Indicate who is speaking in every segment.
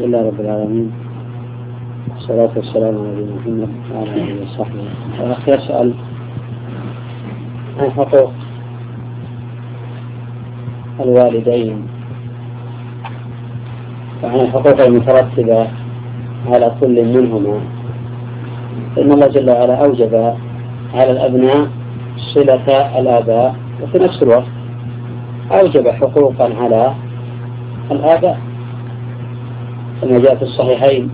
Speaker 1: لله رب العالمين. والصلاة والسلام على نبينا محمد وعلى آله وصحبه الأخ يسأل عن حقوق الوالدين. وعن الحقوق المترتبة على كل منهما. فإن الله جل وعلا أوجب على الأبناء صلة الآباء. وفي نفس الوقت أوجب حقوقا على الآباء. كما جاء في الصحيحين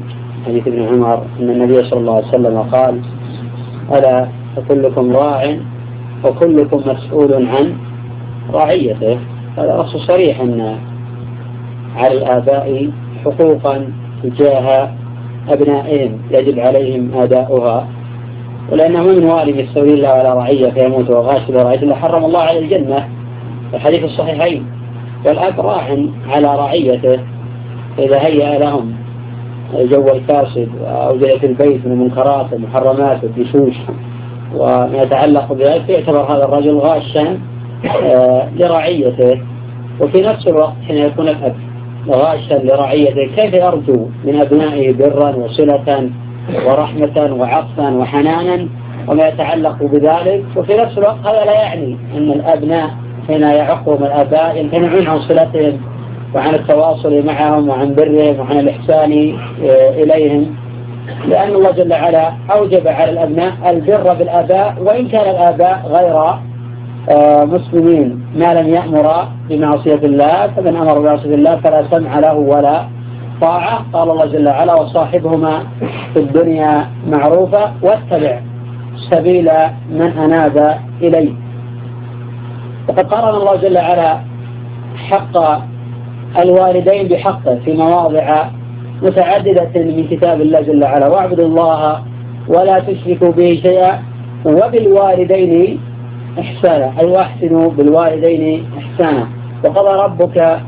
Speaker 1: حديث ابن عمر أن النبي صلى الله عليه وسلم قال ألا فكلكم راع وكلكم مسؤول عن رعيته. هذا نص صريح أن على الآباء حقوقا تجاه أبنائهم يجب عليهم أداؤها ولأنه من والد يستولي الله على رعية فيموت وغاشل رعية إلا حرم الله على الجنة. الحديث الصحيحين والأب راع على رعيته. إذا هيأ لهم الجو الفاسد في البيت من المنكرات والمحرمات والدشوش وما يتعلق بذلك يعتبر هذا الرجل غاشا آه، لرعيته. وفي نفس الوقت حين يكون الأب غاشا لرعيته كيف يرجو من أبنائه برا وصلة ورحمة وعطفا وحنانا وما يتعلق بذلك؟ وفي نفس الوقت هذا لا يعني أن الأبناء حين يعقهم الآباء يمتنعون عن صلتهم وعن التواصل معهم وعن برهم وعن الإحسان آه، إليهم. لأن الله جل وعلا أوجب على الأبناء البر بالآباء وإن كان الآباء غير آه، مسلمين ما لم يأمر بمعصية الله فمن أمر بمعصية الله فلا سمع له ولا طاعة. قال الله جل وعلا وصاحبهما في الدنيا معروفة واتبع سبيل من أناب إليه وقد قرن الله جل وعلا حق الوالدين بحقه في مواضع متعددة من كتاب الله جل وعلا. واعبدوا الله ولا تشركوا به شيئا وبالوالدين إحسانا. أي واحسنوا بالوالدين إحسانا. وقضى ربك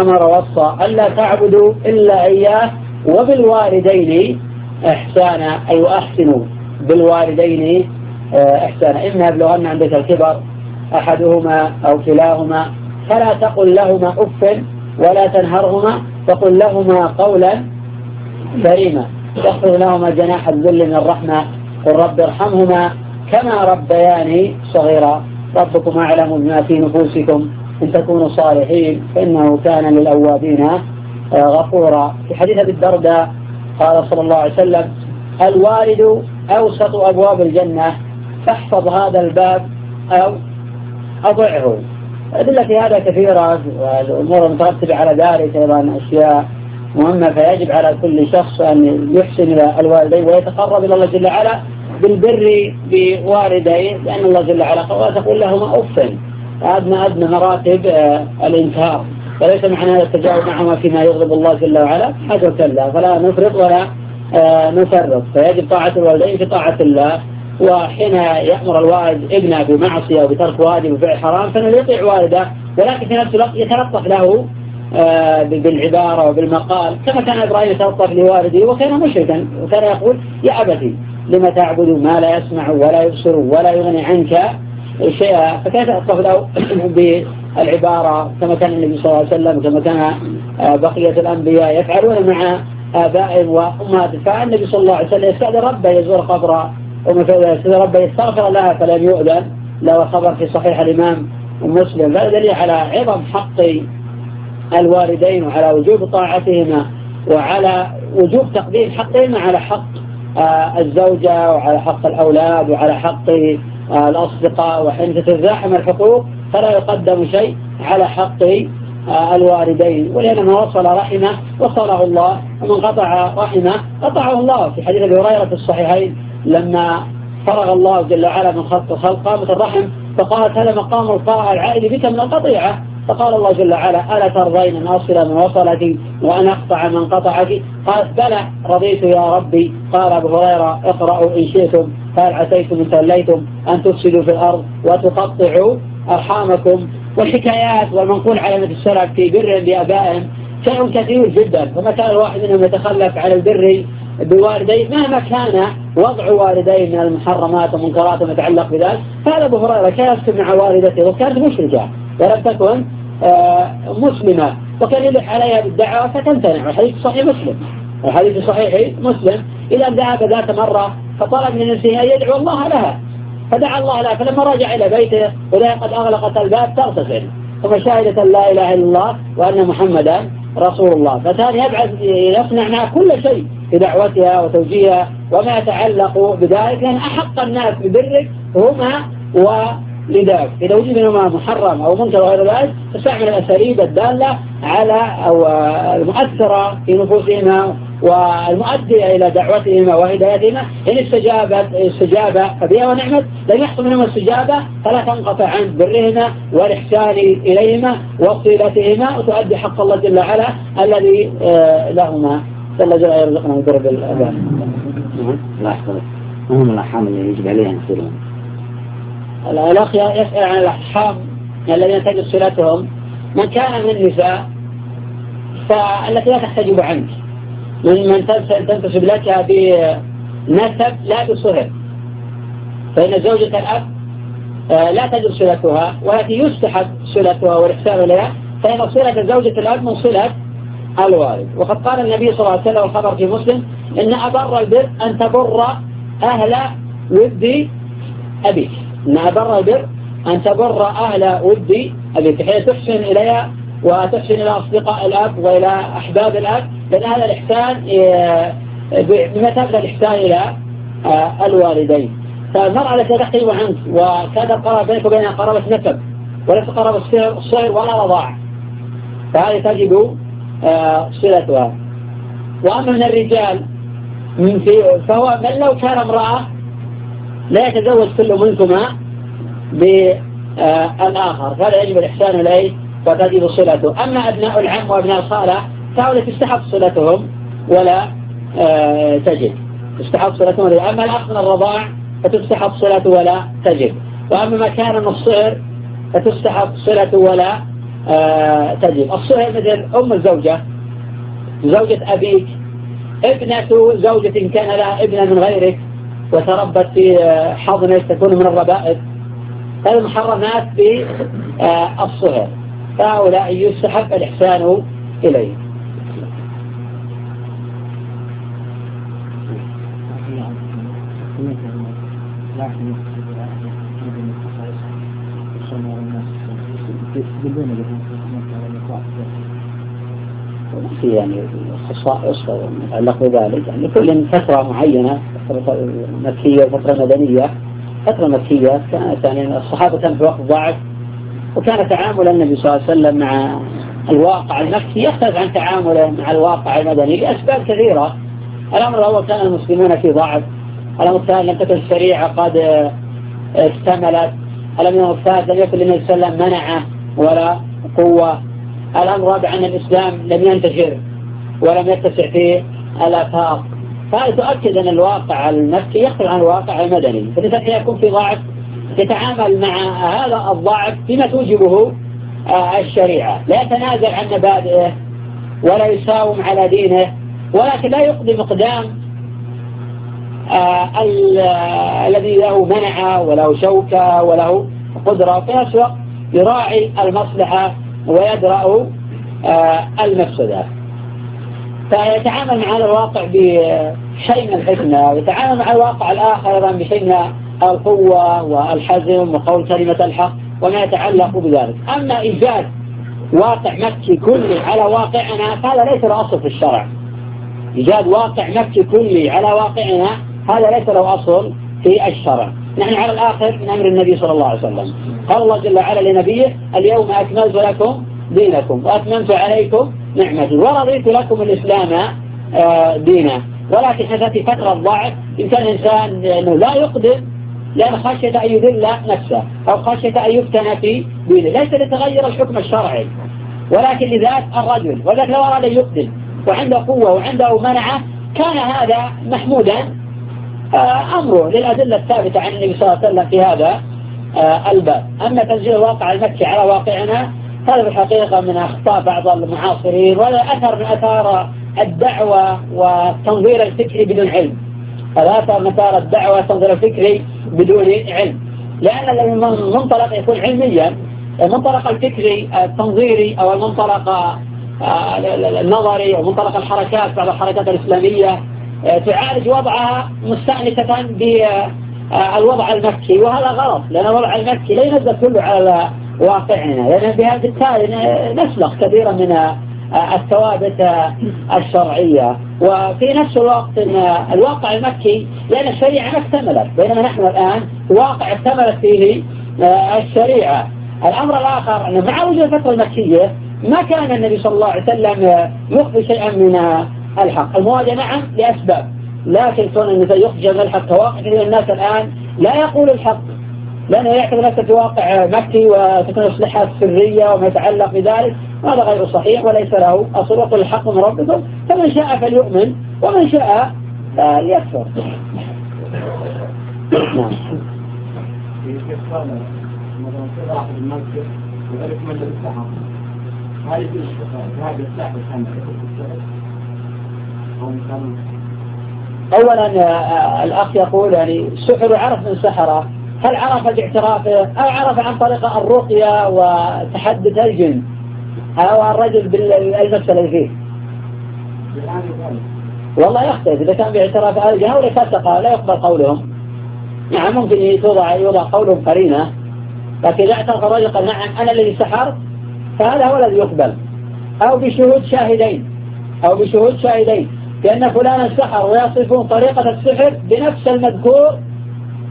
Speaker 1: أمر وصى ألا تعبدوا إلا إياه وبالوالدين إحسانا. أي وأحسنوا بالوالدين إحسانا. إما يبلغن عندك الكبر أحدهما أو كلاهما فلا تقل لهما أف ولا تنهرهما فقل لهما قولا كريما. واخفض لهما جناح الذل من الرحمة. قل رب ارحمهما كما ربياني صغيرا. ربكم أعلم بما في نفوسكم. إن تكونوا صالحين فإنه كان للأوابين غفورا. في حديث أبي الدرداء قال صلى الله عليه وسلم الوالد أوسط أبواب الجنة فاحفظ هذا الباب أو أضعه. الأدلة في هذا كثيرة والأمور المترتبة على ذلك أيضا أشياء مهمة فيجب على كل شخص أن يحسن إلى الوالدين ويتقرب إلى الله جل وعلا بالبر بوالديه لأن الله جل وعلا قال تقول لهما أف. أدنى أدنى مراتب آه، الإنكار. وليس معنى هذا التجاوز معهما فيما يغضب الله جل وعلا حاجة كلا فلا نفرط ولا آه، نفرط. فيجب طاعة الوالدين في طاعة الله. وحين يأمر الوالد ابنه بمعصية وبترك واجب وفعل حرام فإنه يطيع والده ولكن في نفس الوقت يتلطف له آه، بالعبارة وبالمقال كما كان إبراهيم يتلطف لوالده وكان مشركا وكان يقول يا أبتي لما تعبد ما لا يسمع ولا يبصر ولا يغني عنك شيئا؟ فكيف يتلطف له بالعبارة كما كان النبي صلى الله عليه وسلم كما كان آه، بقية الأنبياء يفعلون مع آبائهم وأمهاتهم. فالنبي صلى الله عليه وسلم يستأذن ربه يزور قبر أم فإذا ربه يستغفر لها فلم يؤذن له خبر في صحيح الإمام مسلم. هذا دليل على عظم حق الوالدين وعلى وجوب طاعتهما وعلى وجوب تقديم حقهما على حق آه، الزوجة وعلى حق الأولاد وعلى حق آه، الأصدقاء وحين تتزاحم الحقوق فلا يقدم شيء على حق آه، الوالدين. ولأن من وصل رحمه وصله الله ومن قطع رحمه قطعه الله. في حديث أبي هريرة الصحيحين لما فرغ الله جل وعلا من خلق الخلق قامت الرحم فقالت هذا مقام القاء العائد بك من القطيعة؟ فقال الله جل وعلا ألا ترضين أن أصل من وصلك وأن أقطع من قطعك؟ قالت بلى رضيت يا ربي. قال أبو هريرة اقرأوا إن شئتم فهل عسيتم إن توليتم أن تفسدوا في الأرض وتقطعوا أرحامكم؟ والحكايات والمنقول على السلف في بر بآبائهم شيء كثير جدا فما كان الواحد منهم يتخلف على البر بوالديه مهما كان وضع والديه من المحرمات والمنكرات وما يتعلق بذلك. فهذا أبو هريرة كان يكتب مع والدته وكانت مشركة. ولم تكن آه، مسلمة. وكان يلح عليها بالدعوة فتمتنع. والحديث صحيح مسلم. الحديث صحيح مسلم. إذا ذهب ذات مرة فطلب من نفسه أن يدعو الله لها. فدعا الله لها. فلما رجع إلى بيته وذا قد أغلقت الباب تغتسل. ثم شاهدة لا إله إلا الله وأن محمدا رسول الله. فكان يبعث يصنع معها كل شيء. في دعوتها وتوجيهها وما يتعلق بذلك لأن أحق الناس ببرك هما ولذلك إذا وجد منهما محرم أو منكر وغير ذلك تستعمل الأساليب الدالة على أو المؤثرة في نفوسهما والمؤدية إلى دعوتهما وهدايتهما. إن استجابت استجابة فبها ونعمت. لم يحصل منهما استجابة فلا تنقطع عن برهما والإحسان إليهما وصلتهما وتؤدي حق الله جل وعلا الذي آه، لهما. جل وعلا يرزقنا البر بالأباء
Speaker 2: لا أحسن هم الأحام اللي يجب عليها يصيرون
Speaker 1: الأخ يسأل عن الأحام الذين تجد صلتهم. من كان من النساء فالتي لا تحتجب عنك. من من تنتسب لك بنسب لا بصهر. فإن زوجة الأب آه، لا تجد صلتها ولكن يستحب صلتها والإحسان إليها فإن صلة زوجة الأب من صلة الوالد وقد قال النبي صلى الله عليه وسلم الخبر في مسلم إن أبر البر أن تبر أهل ود أبيك. إن أبر البر أن تبر أهل ود أبيك. حيث تحسن إليها وتحسن إلى أصدقاء الأب وإلى أحباب الأب. لأن هذا الإحسان آه، بمثابة الإحسان إلى آه، الوالدين. فالمرأة التي تحتجب عنك وكان القرار بينك وبينها قرابة نسب وليس قرابة الصهر ولا رضاع. فهذه آه، صلتها. وأما من الرجال من في فهو من لو كان امرأة لا يتزوج كل منكما بالآخر فهذا يجب الإحسان إليه وتجب صلته. أما أبناء العم وأبناء الخالة فهؤلاء تستحق صلتهم ولا آه تجب. تستحق صلتهم ولا أما الأخ من الرضاع فتستحق صلته ولا تجب. وأما ما كان من الصهر فتستحق صلته ولا تجب الصهر مثل أم الزوجة زوجة أبيك ابنة زوجة كان لها ابنة من غيرك وتربت في آه، حضنك تكون من الربائب. هذه في آه، الصهر. فهؤلاء يستحب الإحسان إليه. في يعني خصائص متعلق بذلك. يعني كل فترة معينة فترة مكية وفترة مدنية. فترة مكية كانت يعني الصحابة كانوا في وقت ضعف وكان تعامل النبي صلى الله عليه وسلم مع الواقع المكي يختلف عن تعامله مع الواقع المدني لأسباب كثيرة. الأمر الأول كان المسلمون في ضعف. الأمر الثاني لم تكن الشريعة قد اكتملت. الأمر الثالث لم يكن للنبي صلى الله عليه وسلم منعه. ولا قوة. الأمر الرابع أن الإسلام لم ينتشر ولم يتسع في الآفاق. فهذا تؤكد أن الواقع المكي يختلف عن الواقع المدني. فلذلك يكون في ضعف يتعامل مع هذا الضعف بما توجبه آه، الشريعة. لا يتنازل عن مبادئه ولا يساوم على دينه ولكن لا يقدم اقدام آه، الذي له منع وله شوكة وله قدرة. في نفس الوقت يراعي المصلحة ويدرأ آه، المفسدة. فيتعامل مع الواقع بشيء من الحكمة ويتعامل مع الواقع الآخر أيضا بشيء من القوة والحزم وقول كلمة الحق وما يتعلق بذلك. أما إيجاد واقع مكي كلي على واقعنا فهذا ليس له أصل في الشرع. إيجاد واقع مكي كلي على واقعنا هذا ليس له أصل في الشرع. نحن على الآخر من أمر النبي صلى الله عليه وسلم. قال الله جل وعلا لنبيه اليوم أكملت لكم دينكم وأتممت عليكم نعمتي ورضيت لكم الإسلام آه، دينا. ولكن في فترة ضعف إن كان الإنسان أنه لا يقدم لأن خشية أن يذل نفسه أو خشية أن يفتن في دينه. ليس لتغير الحكم الشرعي. ولكن لذات الرجل وذلك لو أراد أن يقدم وعنده قوة وعنده منعة كان هذا محمودا أمره للأدلة الثابتة عن النبي صلى الله عليه وسلم في هذا آه، الباب. أما تنزيل الواقع المكي على واقعنا هذا بالحقيقة من أخطاء بعض المعاصرين وهذا أثر من أثار الدعوة والتنظير الفكري بدون علم. هذا أثر من أثار الدعوة والتنظير الفكري بدون علم. لأن المنطلق يكون علميا المنطلق الفكري التنظيري أو المنطلق النظري ومنطلق الحركات بعض الحركات الإسلامية تعالج وضعها مستأنسة بالوضع المكي وهذا غلط لأن الوضع المكي لا ينزل كله على واقعنا لأن بها بالتالي نسلخ كثيرا من الثوابت الشرعية. وفي نفس الوقت إن الواقع المكي لأن الشريعة ما اكتملت بينما نحن الآن واقع اكتملت فيه الشريعة. الأمر الآخر أنه مع وجود الفترة المكية ما كان النبي صلى الله عليه وسلم يخفي شيئا من الحق. المواجهة نعم لأسباب. لكن كون النساء يخفي من الحق كواقع الناس الآن لا يقول الحق. لأنه يعتقد نفسه في واقع مكي وتكون أسلحة سرية وما يتعلق بذلك. هذا غير صحيح وليس له أصل. وقل الحق من ربكم. فمن شاء فليؤمن. ومن شاء فليكفر. نعم. هذه السحر أولا آه، الأخ يقول يعني سحر عرف من سحرة. هل عرف باعترافه أو عرف عن طريق الرقية وتحدث الجن؟ أو الرجل بالمسألة فيه؟ والله يختلف. إذا كان باعتراف الجن أو فسق لا يقبل قولهم. نعم ممكن يوضع يوضع قولهم قرينة. لكن إذا اعترف الرجل قال نعم أنا الذي سحرت فهذا هو الذي يقبل. أو بشهود شاهدين. أو بشهود شاهدين. لأن فلانا سحر ويصفون طريقة السحر بنفس المذكور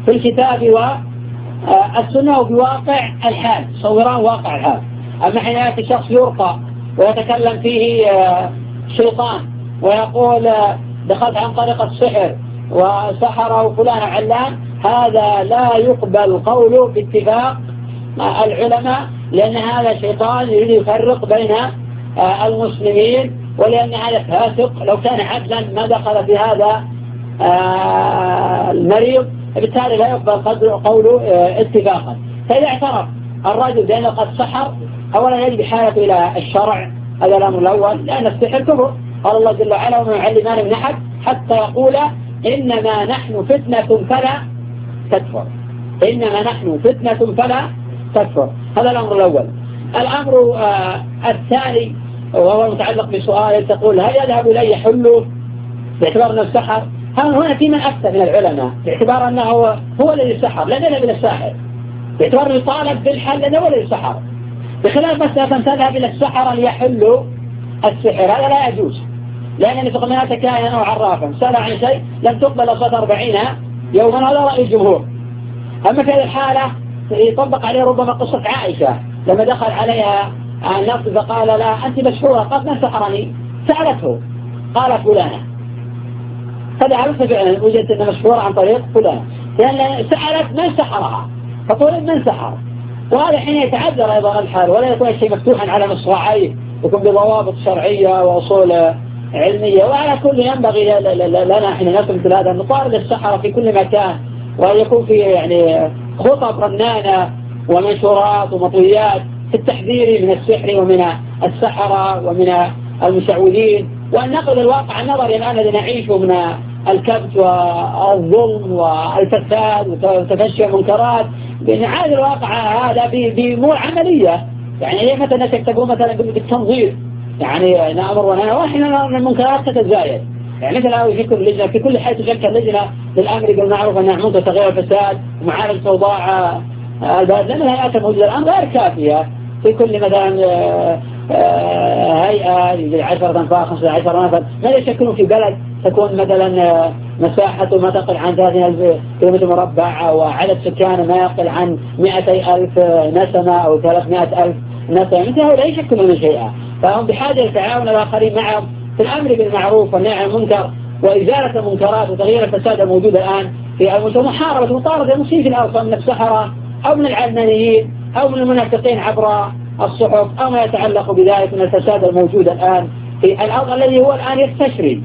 Speaker 1: في الكتاب والسنة وبواقع الحال صوران واقع الحال. أما حين يأتي شخص يرقى ويتكلم فيه آه، شيطان ويقول آه، دخلت عن طريق السحر وسحر فلان علان هذا لا يقبل قوله باتفاق العلماء لأن هذا شيطان يريد يفرق بين آه، المسلمين ولأن هذا فاسق لو كان عدلا ما دخل في هذا المريض بالتالي لا يقبل قوله اتفاقا. فإذا اعترف الرجل بأنه قد سحر أولا يجب حالة إلى الشرع هذا الأمر الأول. لأن السحر كفر قال الله جل وعلا وما يعلمان من أحد حتى يقول إنما نحن فتنة فلا تكفر. إنما نحن فتنة فلا تكفر. هذا الأمر الأول. الأمر آه الثاني وهو متعلق بسؤال تقول هل يذهب إلي حله باعتبار أنه سحر؟ هنا في من أكثر من العلماء باعتبار أنه هو الذي سحر لن يذهب إلى الساحر. باعتبار أنه يطالب بالحل هو الذي سحر. بخلاف مسألة تذهب إلى السحرة ليحلوا السحر هذا لا يجوز. لأن النبي صلى كائنا أو عرافا. سأل عن شيء لم تقبل صلاة أربعين يوما هذا رأي الجمهور. أما في هذه الحالة يطبق عليه ربما قصة عائشة لما دخل عليها النص فقال لا أنت مشهورة قالت من سحرني سألته قال فلانة. فدعوت فعلا وجدت أنها مشهورة عن طريق فلان لأن سألت من سحرها. فطلب من سحر. وهذا حين يتعذر أيضا الحال ولا يكون الشيء مفتوحا على مصراعيه يكون بضوابط شرعية وأصول علمية. وعلى كل ينبغي لنا حين نسمع مثل هذا نطارد السحرة في كل مكان وأن يكون في يعني خطب رنانة ومنشورات ومطويات. في التحذير من السحر ومن السحرة ومن المشعوذين وأن نقل الواقع النظري الآن الذي نعيشه من الكبت والظلم والفساد وتفشي المنكرات. بنعاد الواقع هذا بأمور عملية. يعني هي مثلا تكتبون مثلا بالتنظير؟ يعني نأمر ونهى وإحنا المنكرات تتزايد. يعني مثل في كل لجنة في كل حيث تشكل لجنة للأمر بالمعروف والنهي عن تغيير الفساد ومعالجة أوضاع البلد. لأن الهيئات الموجودة الآن غير كافية. في كل مثلا آه، آه، هيئة 10 أنفار 15 نفر ما يشكلون في بلد تكون مثلا آه، مساحته ما تقل عن 30 كيلومتر مربع وعدد سكانه ما يقل عن 200 ألف نسمة أو 300 ألف نسمة. مثل هؤلاء يشكلون شيئا. فهم بحاجة لتعاون الآخرين معهم في الأمر بالمعروف والنهي عن المنكر وإزالة المنكرات وتغيير الفساد الموجود الآن في المجتمع محاربة ومطاردة المسلمين في الأرض من السحرة أو من العلمانيين. أو من المنافقين عبر الصحف أو ما يتعلق بذلك من الفساد الموجود الآن في الأرض الذي هو الآن يستشري.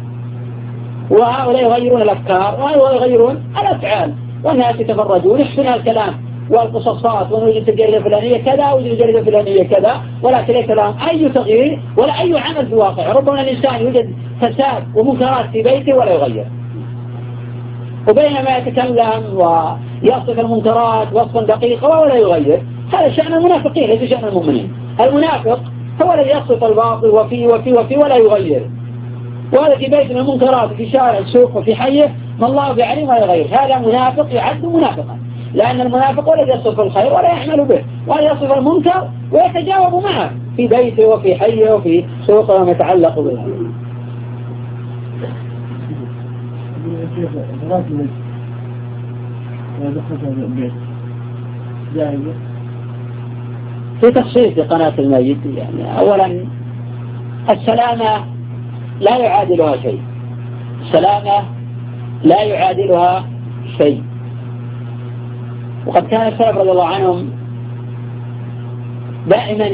Speaker 1: وهؤلاء يغيرون الأفكار وهؤلاء يغيرون الأفعال. والناس يتفرجون يحسن الكلام والقصصات ونوجد الجريدة الفلانية كذا وجد الجريدة الفلانية كذا. ولكن ليس لهم أي تغيير ولا أي عمل في الواقع. ربما الإنسان يوجد فساد ومنكرات في بيته ولا يغير. وبينما يتكلم ويصف المنكرات وصفا دقيقا ولا يغير. هذا شأن المنافقين ليس شأن المؤمنين. المنافق هو الذي يصف الباطل وفي وفي وفي ولا يغير. وهذا في بيت من المنكرات في شارع السوق وفي حيه ما الله بعلم ولا يغير. هذا منافق يعد منافقا. لأن المنافق الذي يصف الخير ولا يعمل به. ولا يصف المنكر ويتجاوب معه في بيته وفي حيه وفي سوقه وما يتعلق به. تفصيل في قناة الميت يعني أولا السلامة لا يعادلها شيء. السلامة لا يعادلها شيء. وقد كان السلف رضي الله عنهم دائما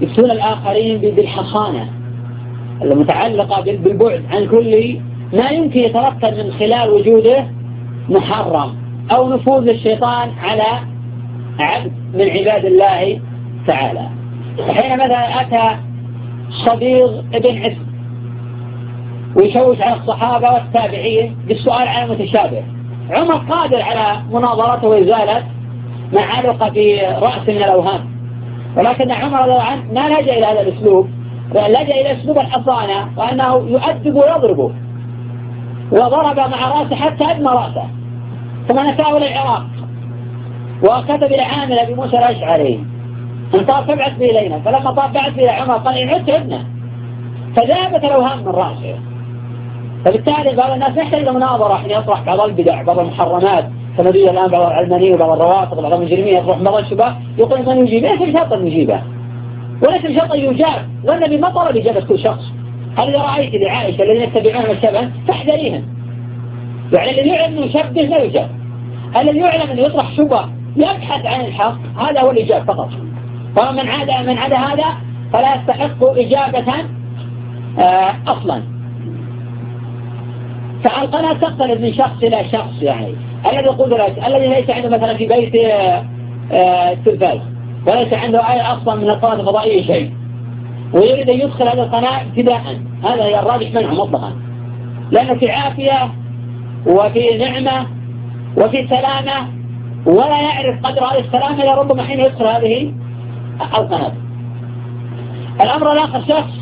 Speaker 1: يفتون الآخرين بالحصانة المتعلقة بالبعد عن كل ما يمكن يترتب من خلال وجوده محرم أو نفوذ الشيطان على عبد من عباد الله تعالى. فحين مثلا أتى صبيغ ابن عثم ويشوش على الصحابة والتابعين بالسؤال عن المتشابه. عمر قادر على مناظرته وإزالة ما علق في رأس من الأوهام. ولكن عمر رضي الله عنه ما لجأ إلى هذا الأسلوب لجأ إلى أسلوب الحصانة وأنه يؤدب ويضربه. وضرب مع رأسه حتى أدمى رأسه. ثم نساه إلى العراق. وكتب إلى عامل أبي موسى الأشعري. أن طاب فابعث به إلينا فلما طاب بعث إلى عمر قال إن عدت عدنا فذهبت الأوهام من رأسه. فبالتالي بعض الناس يحتاج إلى مناظرة. حين يطرح بعض البدع بعض المحرمات. كما الآن بعض العلمانيين وبعض الروافض وبعض المجرمين يطرح بعض الشباب يقول من يجيب. ليس بشرط أن يجيبه وليس بشرط أن يجاب. والنبي ما طلب إجابة كل شخص. هل إذا رأيت لعائشة الذين يتبعون الشبه فاحذريهم يعني الذي يعلم أنه يشبه لا يجاب. الذي يعلم أنه يطرح شبه يبحث عن الحق هذا هو الإجابة فقط. فمن عاد من عدا هذا فلا يستحق إجابة آه، أصلا. فالقناة تختلف من شخص إلى شخص يعني. الذي لك الذي ليس عنده مثلا في بيت التلفاز آه، وليس عنده أي أصلا من القناة الفضائية شيء ويريد أن يدخل هذه القناة ابتداء هذا الراجح منه مطلقا. لأنه في عافية وفي نعمة وفي سلامة ولا يعرف قدر هذه السلامة إلا ربما حين يدخل هذه القناة. الأمر الآخر شخص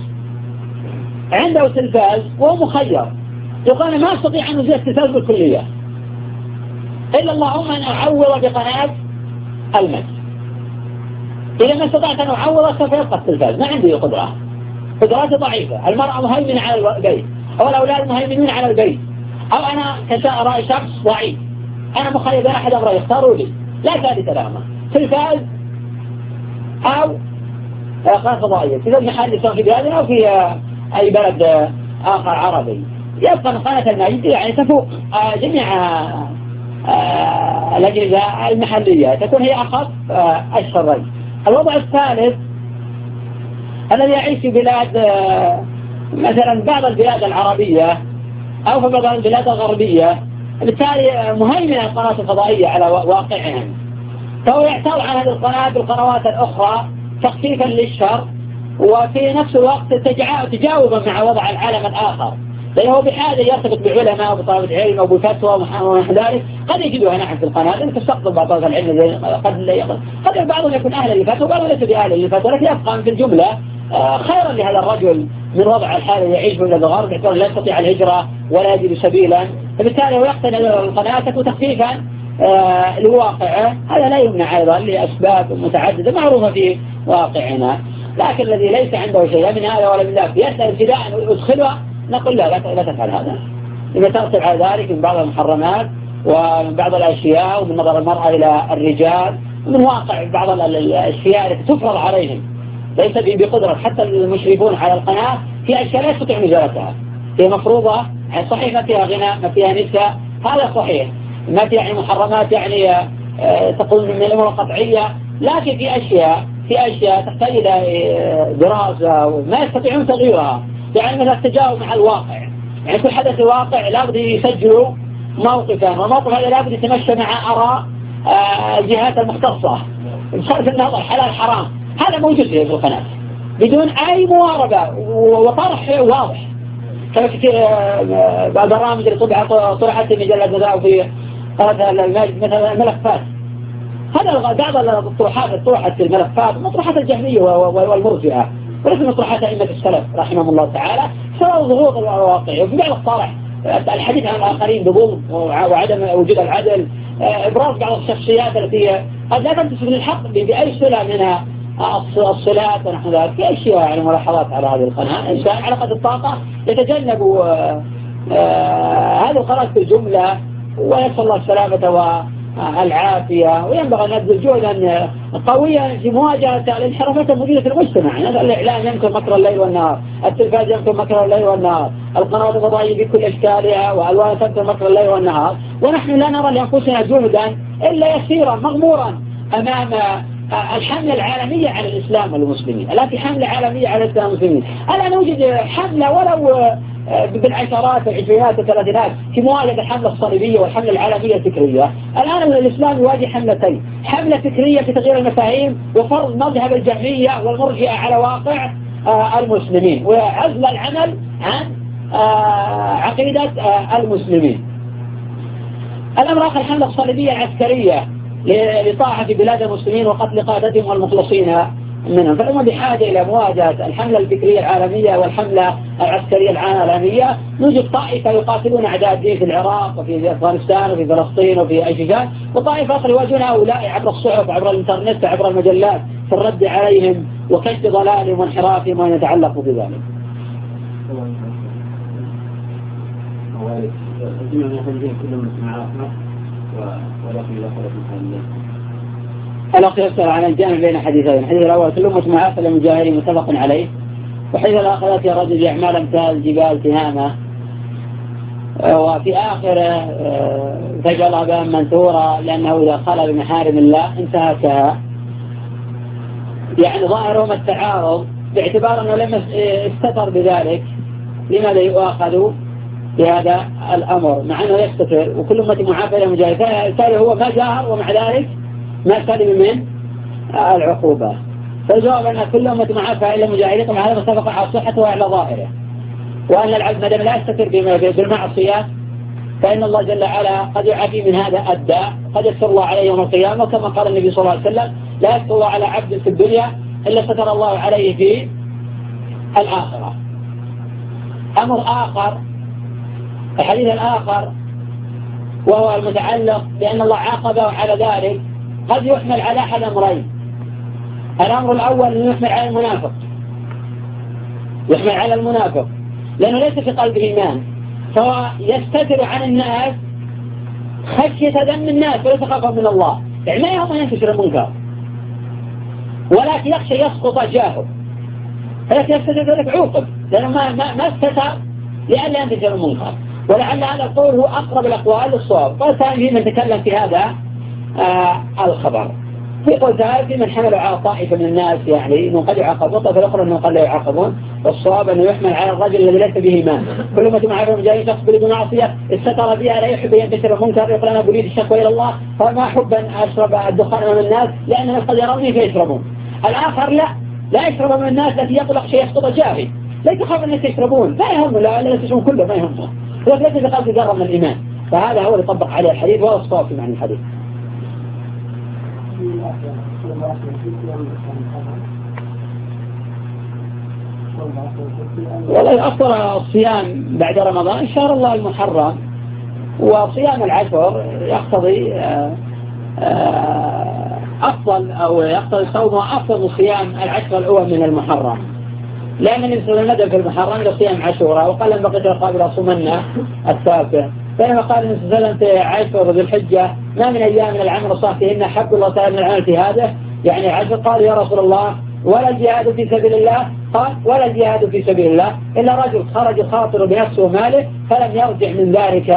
Speaker 1: عنده تلفاز وهو مخير. يقول ما أستطيع أن أزيل التلفاز بالكلية. إلا اللهم أن أعوض بقناة المس إذا ما أستطعت أن أعوض سوف يبقى التلفاز. ما عندي قدرة. قدراتي ضعيفة. المرأة مهيمنة على البيت أو الأولاد مهيمنون على البيت أو أنا كرأي شخص ضعيف. أنا مخير بين أحد أمرين يختاروا لي. لا ثالث لهما تلفاز أو قناة فضائية في محل سواء في بلادنا أو في أي بلد آخر عربي. يبقى قناة المجد يعني تفوق آه، جميع آه، الأجهزة المحلية. تكون هي أخف آه، الشرين الوضع الثالث الذي يعيش في بلاد مثلا بعض البلاد العربية أو في بعض البلاد الغربية. بالتالي مهيمنة القناة الفضائية على واقعهم. فهو يعتبر عن هذه القناة بالقنوات الأخرى تخفيفا للشر وفي نفس الوقت تجاوبا مع وضع العالم الآخر. لأنه بحاجة يرتبط بعلماء وبطلبة علم أو بفتوى ونحو ذلك. قد يجدها نعم في القناة لأن تستقبل بعض طلبة العلم قد لا قد بعضهم يكون أهلا للفتوى وبعضهم ليس بأهلا للفتوى لكن يبقى في الجملة آه، خيرا لهذا الرجل من وضع الحالة يعيش من الغرب باعتبار لا يستطيع الهجرة ولا يجد سبيلا. فبالتالي هو يقتنع تكون تخفيفا آه، لواقعه. هذا لا يمنع أيضا لأسباب متعددة معروفة في واقعنا. لكن الذي ليس عنده شيء من هذا ولا من ذاك يسأل ابتداء ويدخلها نقول لا لا تفعل هذا. إذا ترتب على ذلك من بعض المحرمات ومن بعض الأشياء ومن نظر المرأة إلى الرجال ومن واقع بعض الأشياء التي تفرض عليهم. ليس بقدرة. حتى المشرفون على القناة في أشياء لا يستطيع مجالتها هي مفروضة صحيح ما فيها غنى ما فيها نساء هذا صحيح. ما فيها يعني محرمات يعني آه، تقول من الأمور القطعية. لكن في أشياء في أشياء تحتاج إلى آه، دراسة وما يستطيعون تغييرها. يعني مثلا التجاوب مع الواقع. يعني كل حدث واقع لابد يسجلوا موقفا. والموقف هذا لابد يتمشى مع أراء آه، الجهات المختصة. بصرف النظر حلال حرام. هذا موجود في القناة بدون أي مواربة وطرح واضح. كما كثير آه، البرامج اللي طبعت طرحت في مجلة ذا وفي مثلا الملفات هذا بعض الأطروحات الطروحة في الملفات مطروحات الجهمية والمرجئة وليس مطروحات أئمة السلف رحمهم الله تعالى سواء ضغوط الواقع وفي بعض الصالح الحديث عن الآخرين بظلم وعدم وجود العدل إبراز بعض الشخصيات التي قد لا تنتسب للحق بأي صلة منها. الصلات ونحو ذلك. في أشياء يعني ملاحظات على هذه القناة. إنسان على قد الطاقة يتجنب آه، آه، هذه القناة في الجملة ويسأل الله السلامة والعافية. وينبغي أن نبذل جهدا قويا في مواجهة الانحرافات الموجودة في المجتمع. هذا الإعلام يمكن مكر الليل والنهار. التلفاز يمكن مكر الليل والنهار. القنوات الفضائية بكل أشكالها وألوان تمكن مكر الليل والنهار. ونحن لا نرى لأنفسنا جهدا إلا يسيرا مغمورا أمام الحملة العالمية على الإسلام والمسلمين التي حملة عالمية على الإسلام والمسلمين. الآن نوجد حملة ولو آه، بالعشرات والعشرينات والثلاثينات في مواجهة الحملة الصليبية والحملة العالمية الفكرية. الآن الإسلام يواجه حملتين حملة فكرية في تغيير المفاهيم وفرض مذهب الجهمية والمرجئة على واقع آه، المسلمين وعزل العمل عن آه، عقيدة المسلمين. الأمر آخر الحملة الصليبية العسكرية لطاعة بلاد المسلمين وقتل قادتهم والمخلصين منهم فالأمة بحاجة إلى مواجهة الحملة الفكرية العالمية والحملة العسكرية العالمية نوجد طائفة يقاتلون أعداء الدين في العراق وفي أفغانستان وفي فلسطين وفي شيء وطائفة أخرى يواجهون هؤلاء عبر الصحف وعبر الإنترنت وعبر المجلات في الرد عليهم وكشف ضلالهم وانحرافهم وما يتعلق بذلك. الأخ يسأل عن الجامع بين حديثين الحديث الأول كل أمة معافى للمجاهرين متفق عليه وحديث الآخر يأتي الرجل بأعمال أمثال جبال تهامة. وفي آخره آه، فجل أبا منثورا لأنه إذا خلى بمحارم الله انتهكها. يعني ظاهرهم التعارض باعتبار أنه لم استتر بذلك. لماذا يؤاخذ بهذا الأمر مع أنه يستتر وكل أمة معافى للمجاهرين فالتالي هو ما جاهر ومع ذلك ما سلم من العقوبة. فالجواب أن كل أمة معافى إلا مجاهدكم هذا متفق على صحته وعلى ظاهره. وأن العبد مدام لا يستتر بالمعصية. فإن الله جل وعلا قد يعافي من هذا الداء قد يستر الله عليه يوم القيامة. كما قال النبي صلى الله عليه وسلم لا يستر الله على عبد في الدنيا إلا ستر الله عليه في الآخرة. أمر آخر الحديث الآخر وهو المتعلق بأن الله عاقبه على ذلك قد يحمل على أحد أمرين. الأمر الأول أنه يحمل على المنافق. يحمل على المنافق. لأنه ليس في قلبه إيمان. فهو يستتر عن الناس خشية ذم الناس وليس خوفا من الله. يعني ما يهم أن ينتشر المنكر. ولكن يخشى يسقط جاهه فلكن يستتر ذلك عوقب. لأنه ما ما ما استتر لأن ينتشر المنكر. ولعل هذا القول هو أقرب الأقوال للصواب. قال ثاني من تكلم في هذا آه الخبر. في قول في من حملوا على طائفة من الناس يعني انه قد يعاقبون طائفة الأخرى انه قد لا يعاقبون. والصواب أنه يحمل على الرجل الذي ليس به إيمان. كل ما تمعرف جاي شخص بمعصية استتر بها لا يحب أن ينتشر المنكر يقول أنا أريد الشكوى إلى الله فما أحب أن أشرب الدخان امام الناس لأن الناس قد يروني فيشربون. الآخر لا لا يشرب من الناس التي يطلق شيء يسقط جاهي لا يخاف الناس يشربون لا يهم لا لا يشربون كله ما يهمه. ولكن ليس قلبه ذره من الإيمان. فهذا هو اللي طبق عليه الحديث وهو الصواب في معنى الحديث. والله أفضل الصيام بعد رمضان شهر الله المحرم. وصيام العشر يقتضي آه، آه، أفضل أو يقتضي صوم أفضل صيام العشر الأول من المحرم. لأن النبي صلى الله عليه وسلم في المحرم لصيام عاشوراء. وقال لن بقيت القابل أصومنا التاسع بينما قال النبي صلى الله عليه وسلم في عشر ذي الحجة ما من أيام من العمل الصالح فيهن حق الله تعالى من العمل في هذا؟ يعني عشر قال يا رسول الله ولا الجهاد في سبيل الله؟ قال ولا الجهاد في سبيل الله. إلا رجل خرج خاطر بنفسه وماله فلم يرجع من ذلك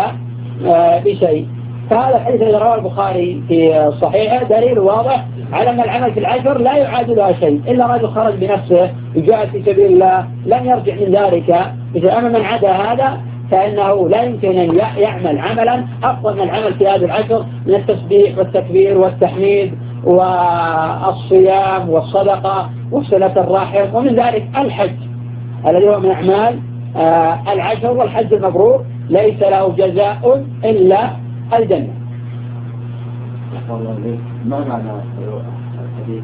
Speaker 1: آه، بشيء. فهذا الحديث الذي رواه البخاري في صحيحه دليل واضح على أن العمل في العشر لا يعادلها شيء. إلا رجل خرج بنفسه يجاهد في سبيل الله لم يرجع من ذلك. إذا أما من عدا هذا فإنه لا يمكن أن يعمل عملا. أفضل من العمل في هذه العشر من التسبيح والتكبير والتحميد والصيام والصدقة وصلة الرحم. ومن ذلك الحج الذي هو من أعمال آه، العشر والحج المبرور. ليس له جزاء إلا الجنة
Speaker 3: ما معنى الحديث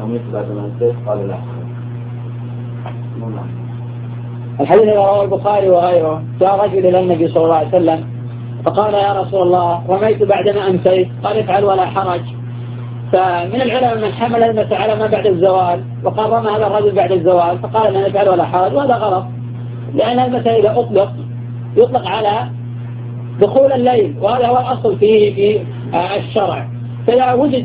Speaker 3: نميت بعد ما قال لا. ما معنى؟
Speaker 1: الحديث رواه البخاري وغيره. جاء رجل إلى النبي صلى الله عليه وسلم فقال يا رسول الله رميت بعدما أمسيت؟ قال افعل ولا حرج. فمن العلماء من حمل المسألة على ما بعد الزوال وقال رمى هذا الرجل بعد الزوال. فقال لا نفعل ولا حرج. وهذا غلط. لأن المسألة إذا أطلق يطلق على دخول الليل وهذا هو الأصل فيه في الشرع. فإذا وجد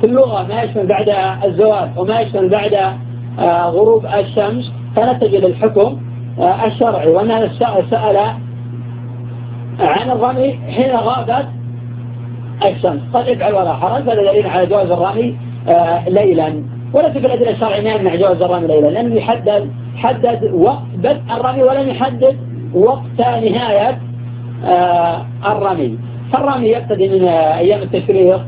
Speaker 1: في اللغة ما يشمل بعد الزوال وما يشمل بعد غروب الشمس فنتج للحكم الشرعي. وأن سأل عن الرمي حين غابت الشمس. قد افعل ولا حرج هذا دليل على جواز الرمي ليلا. ولا في الأدلة الشرعية ما يمنع جواز الرمي ليلا. لأنه يحدد حدد وقت بدء الرمي ولم يحدد وقت نهاية آه، الرمي. فالرمي يبتدي من أيام التشريق.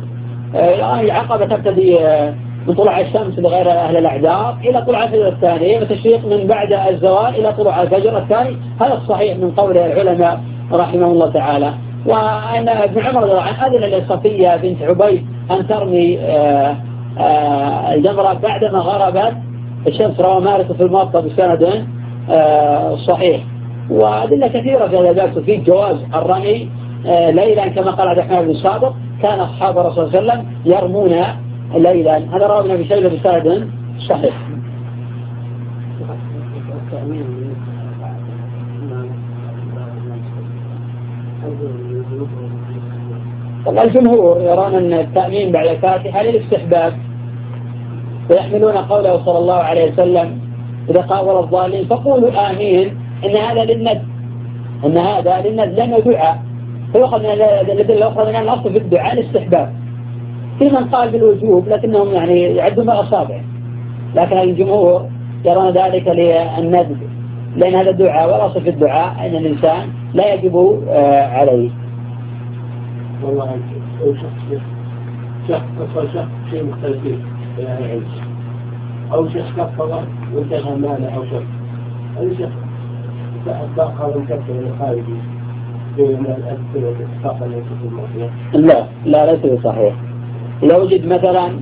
Speaker 1: آه، العقبة تبتدي آه، من طلوع الشمس لغير أهل الأعذار إلى طلوع الفجر الثاني التشريق من بعد الزوال إلى طلوع الفجر الثاني. هذا الصحيح من قول العلماء رحمه الله تعالى. وأن ابن عمر رضي الله عنه أذن لصفية بنت عبيد أن ترمي الجمرة بعدما غربت. الشمس روى مالك في الموطأ بسند صحيح. وأدلة كثيرة في هذا في جواز الرمي آه، ليلا كما قال عبد الرحمن بن صادق كان أصحاب الرسول صلى الله عليه وسلم يرمون ليلا. هذا رواه ابن أبي شيبة بسند صحيح. الجمهور يرون أن التأمين بعد الفاتحة للاستحباب ويحملون قوله صلى الله عليه وسلم إذا قال الضالين فقولوا آمين. أن هذا للند أن هذا للند لأنه دعاء فيؤخذ من الأدلة الأخرى من الأصل في الدعاء الاستحباب في من قال بالوجوب لكنهم يعني يعدون بالأصابع لكن الجمهور يرون ذلك للندب لأن هذا دعاء والأصل في الدعاء أن الإنسان لا يجب آه، عليه.
Speaker 4: والله شخص شخص شخص شيء مختلفين يعني أو شخص كفر وانتهى مانع أو شخص. هذا شخص
Speaker 1: لا لا ليس بصحيح. لو وجد مثلا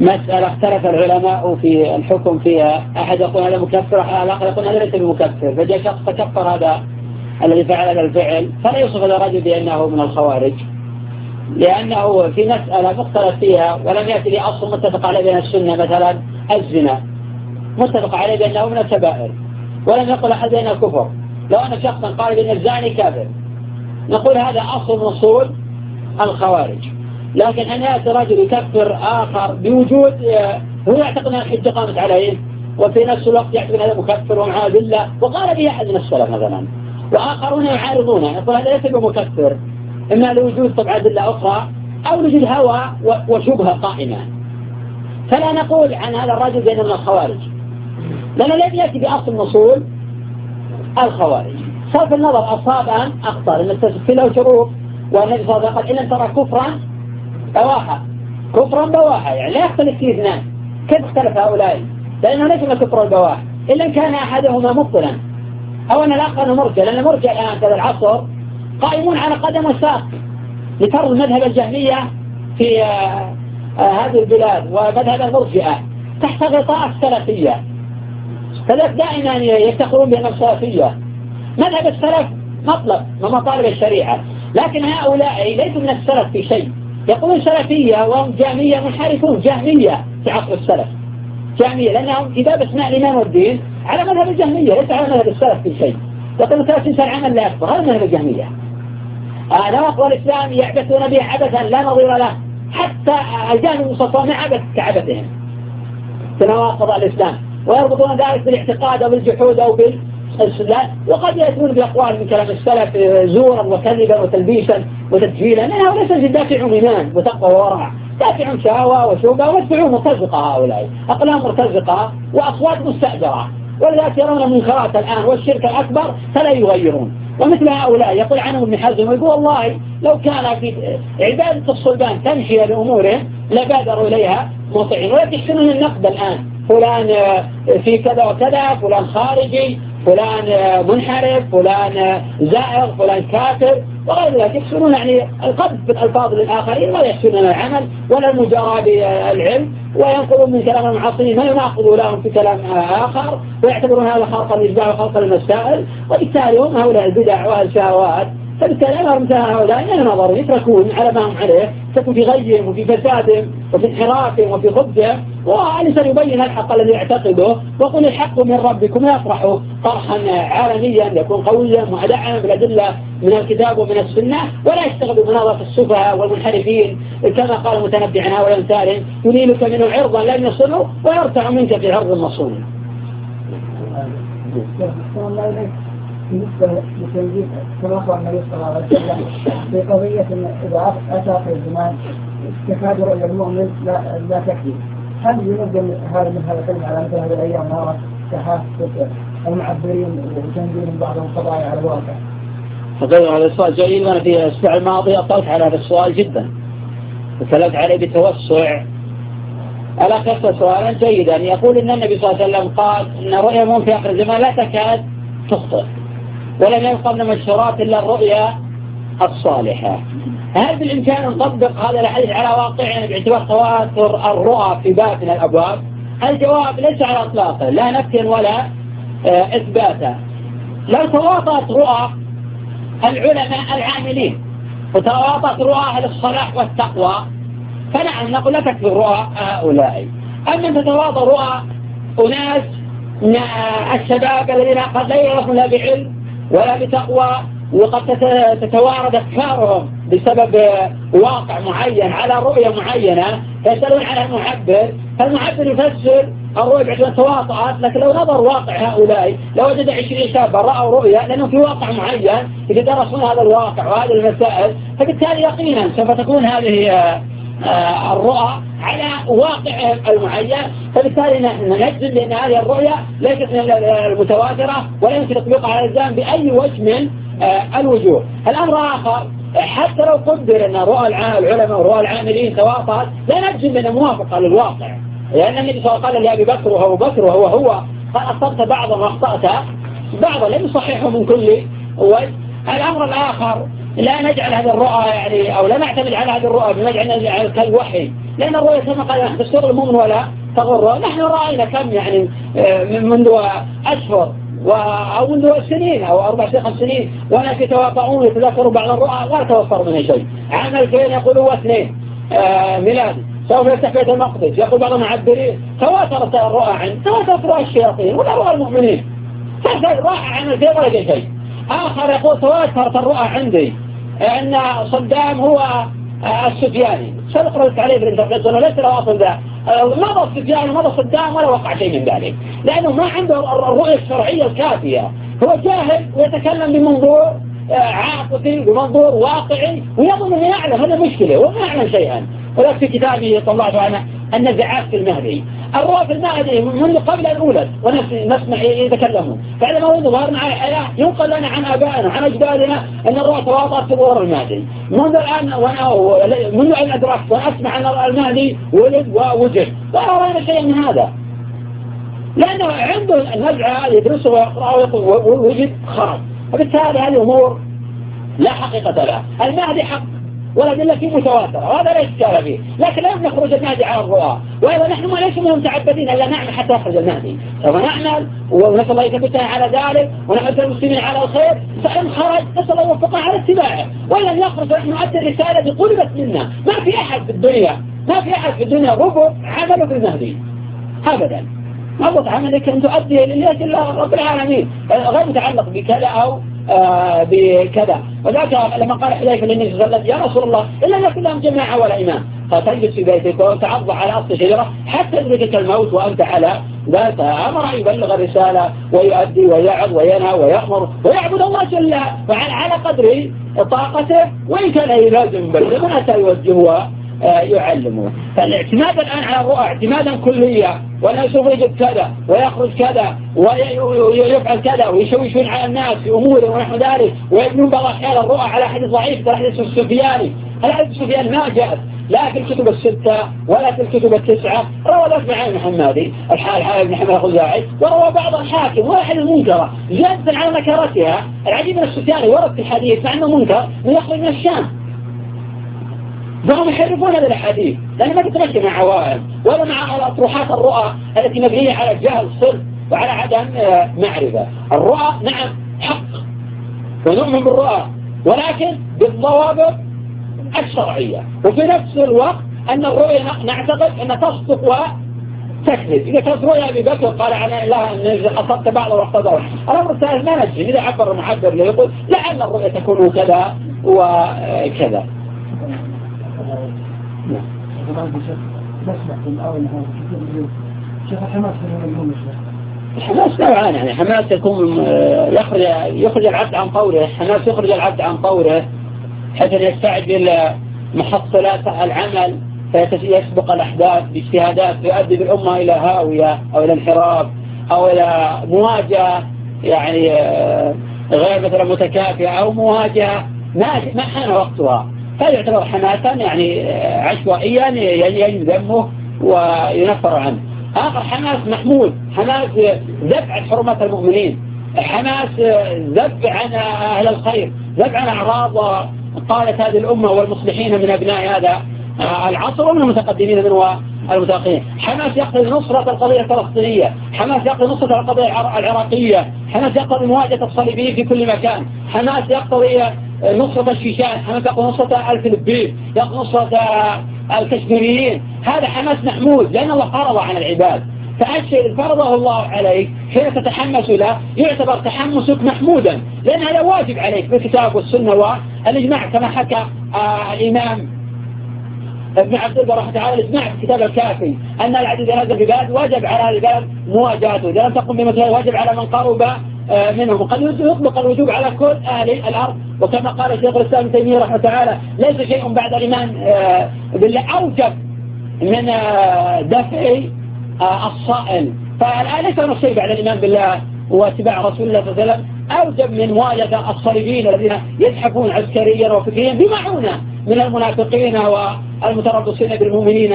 Speaker 1: مسألة اختلف العلماء في الحكم فيها أحد يقول هذا مكفر الآخر يقول هذا ليس بمكفر. فجاء شخص تكفر هذا الذي فعل هذا الفعل فلا يوصف هذا الرجل بأنه من الخوارج لأنه في مسألة مختلف فيها ولم يأتي لأصل متفق عليه بين السنة مثلا الزنا متفق عليه بأنه من الكبائر. ولم يقل أحد بين الكفر لو أن شخصا قال بأن الزاني كافر. نقول هذا أصل من أصول الخوارج. لكن أن يأتي رجل يكفر آخر بوجود آه، هو يعتقد أن الحجة قامت عليه وفي نفس الوقت يعتقد هذا مكفر ومعاه أدلة وقال به أحد من السلف مثلا وآخرون يعارضونه يقول هذا ليس بمكفر إما لوجود طبعا أدلة أخرى أو لوجود هوى وشبهة قائمة. فلا نقول عن هذا الرجل بأنه من الخوارج. لأنه لم يأتي بأصل نصول الخوارج. صرف النظر أصاب أم أخطأ لأن التسفي له شروط والنبي صلى الله عليه وسلم قال إن ترى كفرا بواحة. كفرا بواحة يعني لا يختلف فيه اثنان. كيف اختلف هؤلاء؟ لأنه ليس من كفر البواحة. إلا كان أحدهما مبطلا. أو أن الآخر مرجع لأن المرجع الآن كذا العصر قائمون على قدم وساق. لفرض مذهب الجهمية في آه، آه، هذه البلاد ومذهب المرجئة تحت غطاء السلفية. فذلك دائما يفتخرون بأن الصافية مذهب السلف مطلب من مطالب الشريعة. لكن هؤلاء ليسوا من السلف في شيء. يقولون سلفية وهم جامية منحرفون جهمية في عصر السلف. جهمية لأنهم كتاب اسماء الإمام والدين على مذهب الجهمية ليس على مذهب السلف في شيء. يقولون 30 سنة عمل لا يكبر هذا مذهب الجهمية. آه نواقض الإسلام يعبثون به عبثا لا نظير له. حتى الجانب المستطاع عبث كعبثهم. تنواقض الإسلام. ويربطون ذلك بالاعتقاد أو بالجحود أو بالسلال وقد يأتون بأقوال من كلام السلف زورا وكذبا وتلبيسا وتسجيلا. لأنه ليس دافع إيمان وتقوى وورع دافع شهوة وشوبة ويدفعون مرتزقة هؤلاء. أقلام مرتزقة وأصوات مستأجرة. ولذلك يرون المنكرات الآن والشرك الأكبر فلا يغيرون. ومثل هؤلاء يقول عنهم ابن حزم ويقول والله لو كان في عبادة الصلبان تمشي لأمورهم لبادروا إليها مطيعين ولا تحسنون النقد الآن؟ فلان آه، في كذا وكذا فلان خارجي فلان آه، منحرف فلان آه، زائر فلان كافر وغير ذلك. يحسنون يعني القذف بالألفاظ للآخرين ولا يحسنون العمل ولا المجارى بالعلم وينقلون من كلام المعاصرين ما يناقض لهم في كلام آخر ويعتبرون هذا خلق الإجباع وخلق المسائل وبالتالي هم هؤلاء البدع والشهوات فبالتالي أمر مثل هؤلاء إلى نظر يتركون على ما هم عليه تكون في غيهم وفي فسادهم وفي انحرافهم وفي خبزهم والإنسان يبين الحق الذي يعتقده وقل الحق من ربكم يطرح طرحا عالميا يكون قويا مدعما بالأدلة من الكتاب ومن السنة ولا يشتغل بمناظرة السفهاء والمنحرفين كما قال المتنبي عن هؤلاء الأمثال ينيلك منه عرضا لم يصله ويرتع منك في عرض مصون.
Speaker 5: بالنسبة لتنجيب كما قال النبي صلى الله عليه وسلم في قضية إذا أتى في الزمان استفاد رؤيا المؤمن لا, لا تكفي. هل ينزل هذا من هذا العلم على مثل هذه الأيام؟ نارا كحافة المعبرين وتنزيل بعض القضايا على الواقع؟
Speaker 1: هذا السؤال جيد وأنا في الأسبوع الماضي أطلت على هذا السؤال جدا. وكلمت عليه بتوسع. ألخص سؤالا جيدا؟ يقول أن النبي صلى الله عليه وسلم قال أن رؤيا المؤمن في آخر الزمان لا تكاد تخطئ. ولم يبقى من المشهورات إلا الرؤيا الصالحة. هل بالإمكان أن نطبق هذا الحديث على واقعنا باعتبار تواتر الرؤى في باب من الأبواب؟ الجواب ليس على إطلاقه لا نفيا ولا آه، إثباتا. لو تواطأت رؤى العلماء العاملين وتواطأت رؤى أهل الصلاح والتقوى فنعم نقول لا تكفي رؤى هؤلاء. أما تتواطأ رؤى أناس الشباب الذين قد لا يعرفون بعلم ولا بتقوى وقد تتوارد أفكارهم بسبب واقع معين على رؤية معينة فيسألون على المعبر فالمعبر يفسر الرؤية بعد تواطأت لكن لو نظر واقع هؤلاء لو وجد عشرين شابا رأوا رؤية لأنه في واقع معين يتدرسون هذا الواقع وهذه المسائل فبالتالي يقينا سوف تكون هذه آه، الرؤى على واقع المعين فبالتالي نجزم بأن هذه الرؤية ليست من المتواترة ولا يمكن تطبيقها على الإلزام بأي وجه من آه، الوجوه. الأمر آخر حتى لو قدر أن رؤى العلماء ورؤى العاملين تواطأت لا نجزم بأنها موافقة للواقع. لأن النبي صلى الله عليه وسلم قال لأبي بكر وهو بكر وهو هو قد أصبت بعضا وأخطأت بعضا لم يصححه من كل وجه. الأمر الآخر لا نجعل هذه الرؤى يعني أو لا نعتمد على هذه الرؤى بنجعل كالوحي. لأن الرؤية كما قال تشتغل المؤمن ولا تغر نحن رأينا كم يعني آه، منذ أشهر أو منذ سنين أو أربع خمس سنين وناس يتواقعون يتذكروا بعض الرؤى ولا توفر منها شيء. عمل كين يقولوا اثنين آه ميلادي سوف يفتح بيت المقدس. يقول بعض المعبرين تواترت الرؤى عن تواترت رؤى الشياطين ولا رؤى المؤمنين. رؤى عمل كين ولا شيء. آخر يقول تواترت الرؤى عندي. أن صدام هو السفياني. سبق ردت عليه بالانترنت أنه ليس له أصل ذا؟ مضى السفياني مضى صدام ولا وقع شيء من ذلك. لأنه ما عنده الرؤية الشرعية الكافية. هو جاهل ويتكلم بمنظور عاطفي بمنظور واقعي ويظن أنه يعلم. هذا مشكلة وما يعلم شيئا. ولكن في كتابه طلعت عنه النزعات في المهدي. الرؤى في المهدي منذ قبل أن أولد ونسمع يتكلمون. فعندما منذ ظهر معي ينقل لنا عن آبائنا عن أجدادنا أن الرؤى تواطأت في ظهر المهدي. منذ الآن وأنا منذ أن أدركت وأسمع أن المهدي ولد ووجد. لا رأينا شيئا من هذا. لأنه عنده النزعة يدرسه ويقرأه ووجد خرج وبالتالي هذه أمور لا حقيقة لها. المهدي حق والأدلة فيه متواترة وهذا لا إشكال فيه. لكن لا نخرج المهدي على الرؤى وأيضا نحن ما ليس منهم متعبدين ألا نعمل حتى يخرج المهدي سوف نعمل ونسأل الله يثبتنا على ذلك ونحث المسلمين على الخير. فإن خرج نسأل الله يوفقنا على اتباعه. لم يخرج ونحن نؤدي الرسالة التي قلبت منا. ما في أحد في الدنيا ما في أحد في الدنيا ربع عمله في المهدي. أبدا. ما عملك أن تؤدي لله إلا رب العالمين. غير متعلق بكذا أو آه، بكذا. وذاك لما قال حذيفة للنبي صلى الله عليه وسلم يا رسول الله إلا يكن لهم جماعة ولا إمام. فتجلس في بيتك وتعض على أصل شجرة حتى يدركك الموت وأنت على ذات أمر يبلغ الرسالة ويؤدي ويعظ وينهى ويأمر ويعبد الله جل وعلا على قدر طاقته. وإن كان يلازم بلده من أتى يعلمون فالاعتماد الآن على الرؤى اعتمادا كليا سوف يجد كذا ويخرج كذا ويفعل كذا ويشوشون على الناس في أموره ونحو ذلك ويبنون بعض أحيان الرؤى على حديث ضعيف كالحديث السفياني. الحديث السفياني ما جاءت لا في الكتب الستة ولا في الكتب التسعة. روى ذلك عن محمدي الحال حال ابن حمد الخزاعي وروى بعض الحاكم واحد المنكرة زيادة على نكرتها العجيب من السفياني ورد في الحديث مع أنه منكر ويخرج من الشام. فهم يحرفون هذا الحديث لأنه ما تتمشى مع عوائل ولا مع الأطروحات الرؤى التي مبنية على الجهل صرف وعلى عدم آه، معرفة. الرؤى نعم حق. ونؤمن بالرؤى ولكن بالضوابط الشرعية. وفي نفس الوقت أن الرؤية نعتقد أنها تصدق وتكذب إذا كانت رؤيا أبي بكر قال عن الله أن أصبت بعض واقتضى الأمر الثالث ما نجي إذا عبر المحبر يقول لعل الرؤية تكون كذا وكذا الحماس نوعان يعني حماس يكون آه، يخرج يخرج العبد عن طوره حماس يخرج العبد عن طوره حيث يستعجل محصلات العمل فيسبق الأحداث باجتهادات يؤدي بالأمة إلى هاوية أو إلى انحراف أو إلى مواجهة يعني آه، غير مثلا متكافئة أو مواجهة ما ما حان وقتها. فيعتبر حماسا يعني آه، عشوائيا يجب وينفر عنه. آخر حماس محمود حماس عن حرمة المؤمنين. حماس ذب عن أهل الخير ذب عن أعراض قالت هذه الأمة والمصلحين من أبناء هذا العصر ومن المتقدمين من المتأخرين حماس يقتضي نصرة القضية الفلسطينية. حماس يقتضي نصرة القضية العراقية. حماس يقتضي مواجهة الصليبيين في كل مكان. حماس يقتضي نصرة الشيشان حماس يقتضي نصرة الفلبين يقتضي نصرة الكشميريين هذا حماس محمود لأن الله فرض عن العباد. فالشيء فرضه الله عليك حين تتحمس له يعتبر تحمسك محمودا. لأن هذا واجب عليك بالكتاب والسنة والإجماع كما حكى آه الإمام ابن عبد الله رحمه تعالى الإجماع في الكتاب الكافي أن العديد هذا البلاد واجب على البلد مواجهته. إذا لم تقم بمثله واجب على من قرب منهم. وقد يطلق الوجوب على كل أهل الأرض. وكما قال شيخ الإسلام ابن تيمية رحمه تعالى ليس شيء بعد الإيمان آه، بالله أوجب من آه، دفع الصائل فالآن ليس الشيء بعد الإيمان بالله واتباع رسول الله صلى الله عليه وسلم. أوجب من مواجهة الصليبيين الذين يزحفون عسكريا وفكريا بمعونة من المنافقين والمتربصين بالمؤمنين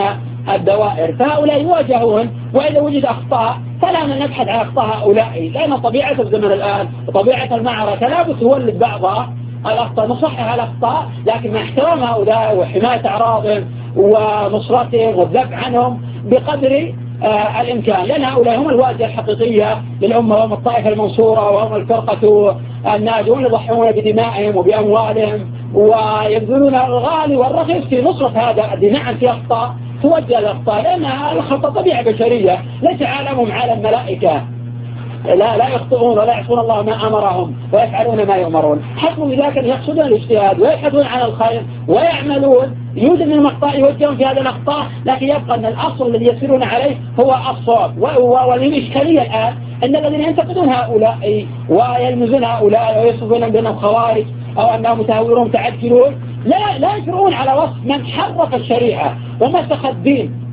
Speaker 1: الدوائر. فهؤلاء يواجهون وإذا وجد أخطاء فلا نبحث عن أخطاء هؤلاء لأن طبيعة الزمن الآن وطبيعة المعركة لابد تولد بعض الأخطاء نصحح الأخطاء لكن مع احترام هؤلاء وحماية أعراضهم ونصرتهم والذب عنهم بقدر آه الإمكان. لأن هؤلاء هم الواجهة الحقيقية للأمة وهم الطائفة المنصورة وهم الفرقة الناجون يضحون بدمائهم وبأموالهم ويبذلون الغالي والرخيص في نصرة هذا الدين نعم في أخطاء. توجه الأخطاء لأنها الخطأ طبيعة بشرية ليس عالمهم عالم ملائكة. لا لا يخطئون ولا يعصون الله ما أمرهم ويفعلون ما يؤمرون. حكموا بذلك يقصدون الاجتهاد ويبحثون عن الخير ويعملون. يوجد من المخطاء يوجهون في هذه الأخطاء لكن يبقى أن الأصل الذي يسيرون عليه هو الصواب. والإشكالية الآن أن الذين ينتقدون هؤلاء ويلمزون هؤلاء ويصفون بأنهم خوارج أو أنهم متهورون متعجلون لا لا يجرؤون على وصف من حرف الشريعة. ومسخ الدين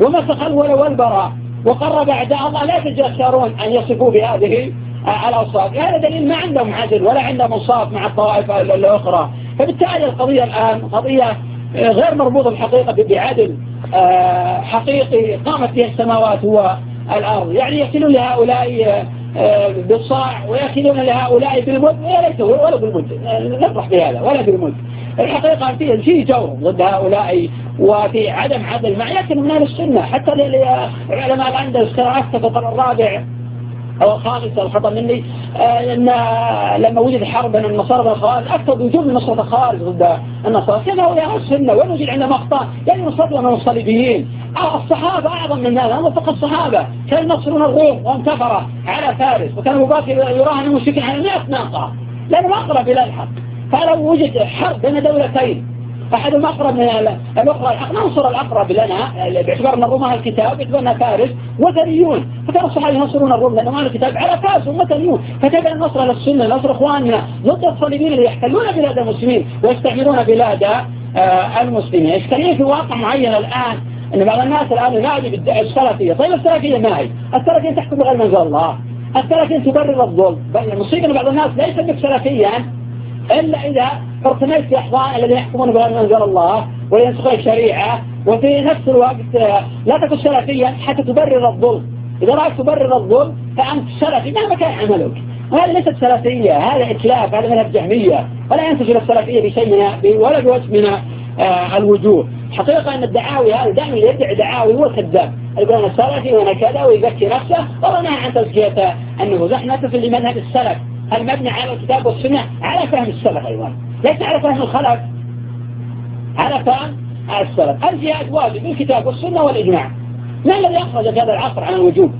Speaker 1: ومسخ الولى والبراء وقرب أعداء الله لا يتجسرون أن يصفوا بهذه الأوصاف. هذا دليل ما عندهم عدل ولا عندهم انصاف مع الطوائف الأخرى. فبالتالي القضية الآن قضية غير مربوطة بالحقيقة بعدل آه، حقيقي قامت فيها السماوات والأرض. يعني يكلون لهؤلاء آه، بالصاع ويكلون لهؤلاء بالمد وليس ولا بالمد نفرح بهذا ولا بالمد. الحقيقة في في جور ضد هؤلاء وفي عدم عدل مع لكن من السنة. حتى العلماء الأندلس كانوا في القرن الرابع أو الخامس الخطأ مني آه، أن لما وجد حرب بين النصارى والخوارج أكثر وجود نصرة الخوارج ضد النصارى. هو أهل السنة. وين وجد عندهم أخطاء يعني نصرة من الصليبيين آه، الصحابة أعظم من هذا. فقط الصحابة كانوا ينصرون الروم وهم كفرة على فارس وكان أبو يراهن المشركين على 100 ناقة. لأنهم أقرب إلى الحق. فلو وجد حرب بين دولتين أحدهم أقرب من الأخرى الحق ننصر الأقرب لنا باعتبار الروم أهل الكتاب باعتبار أنها فارس وثريون فكان الصحابة ينصرون الروم لأنهم أهل الكتاب على فارس وثريون فتبع النصر للسنة نصر إخواننا ضد الصليبيين اللي يحتلون بلاد المسلمين ويستعملون بلاد آه، المسلمين. يشتريه في واقع معين الآن؟ أن بعض الناس الآن ينادي بالدعاء السلفية. طيب السلفية ما هي؟ السلفية تحكم بغير منزل الله. السلفية تبرر الظلم. المصيبة أن بعض الناس ليس بك سلفيا إلا إذا ارتميت في أحضان الذين يحكمون بغير ما أنزل الله وينسخ الشريعة وفي نفس الوقت لا تكون سلفيا حتى تبرر الظلم. إذا رأيت تبرر الظلم فأنت سلفي مهما كان عملك. وهذه ليست سلفية هذا إتلاف هذا مذهب جهمية. ولا ينتج إلى السلفية بشيء من ولا بوجه من آه الوجوه. حقيقة أن الدعاوي هذا دائما اللي يدعي دعاوي هو كذاب يقول أنا سلفي وأنا كذا ويذكي نفسه والله عن تزكية النفوس نحن نتصل لمذهب السلف. المبني على الكتاب والسنة على فهم السلف أيضا. ليس على فهم الخلف على فهم السلف. الجهاد واجب بالكتاب والسنة والإجماع. ما الذي أخرج هذا العصر عن الوجوب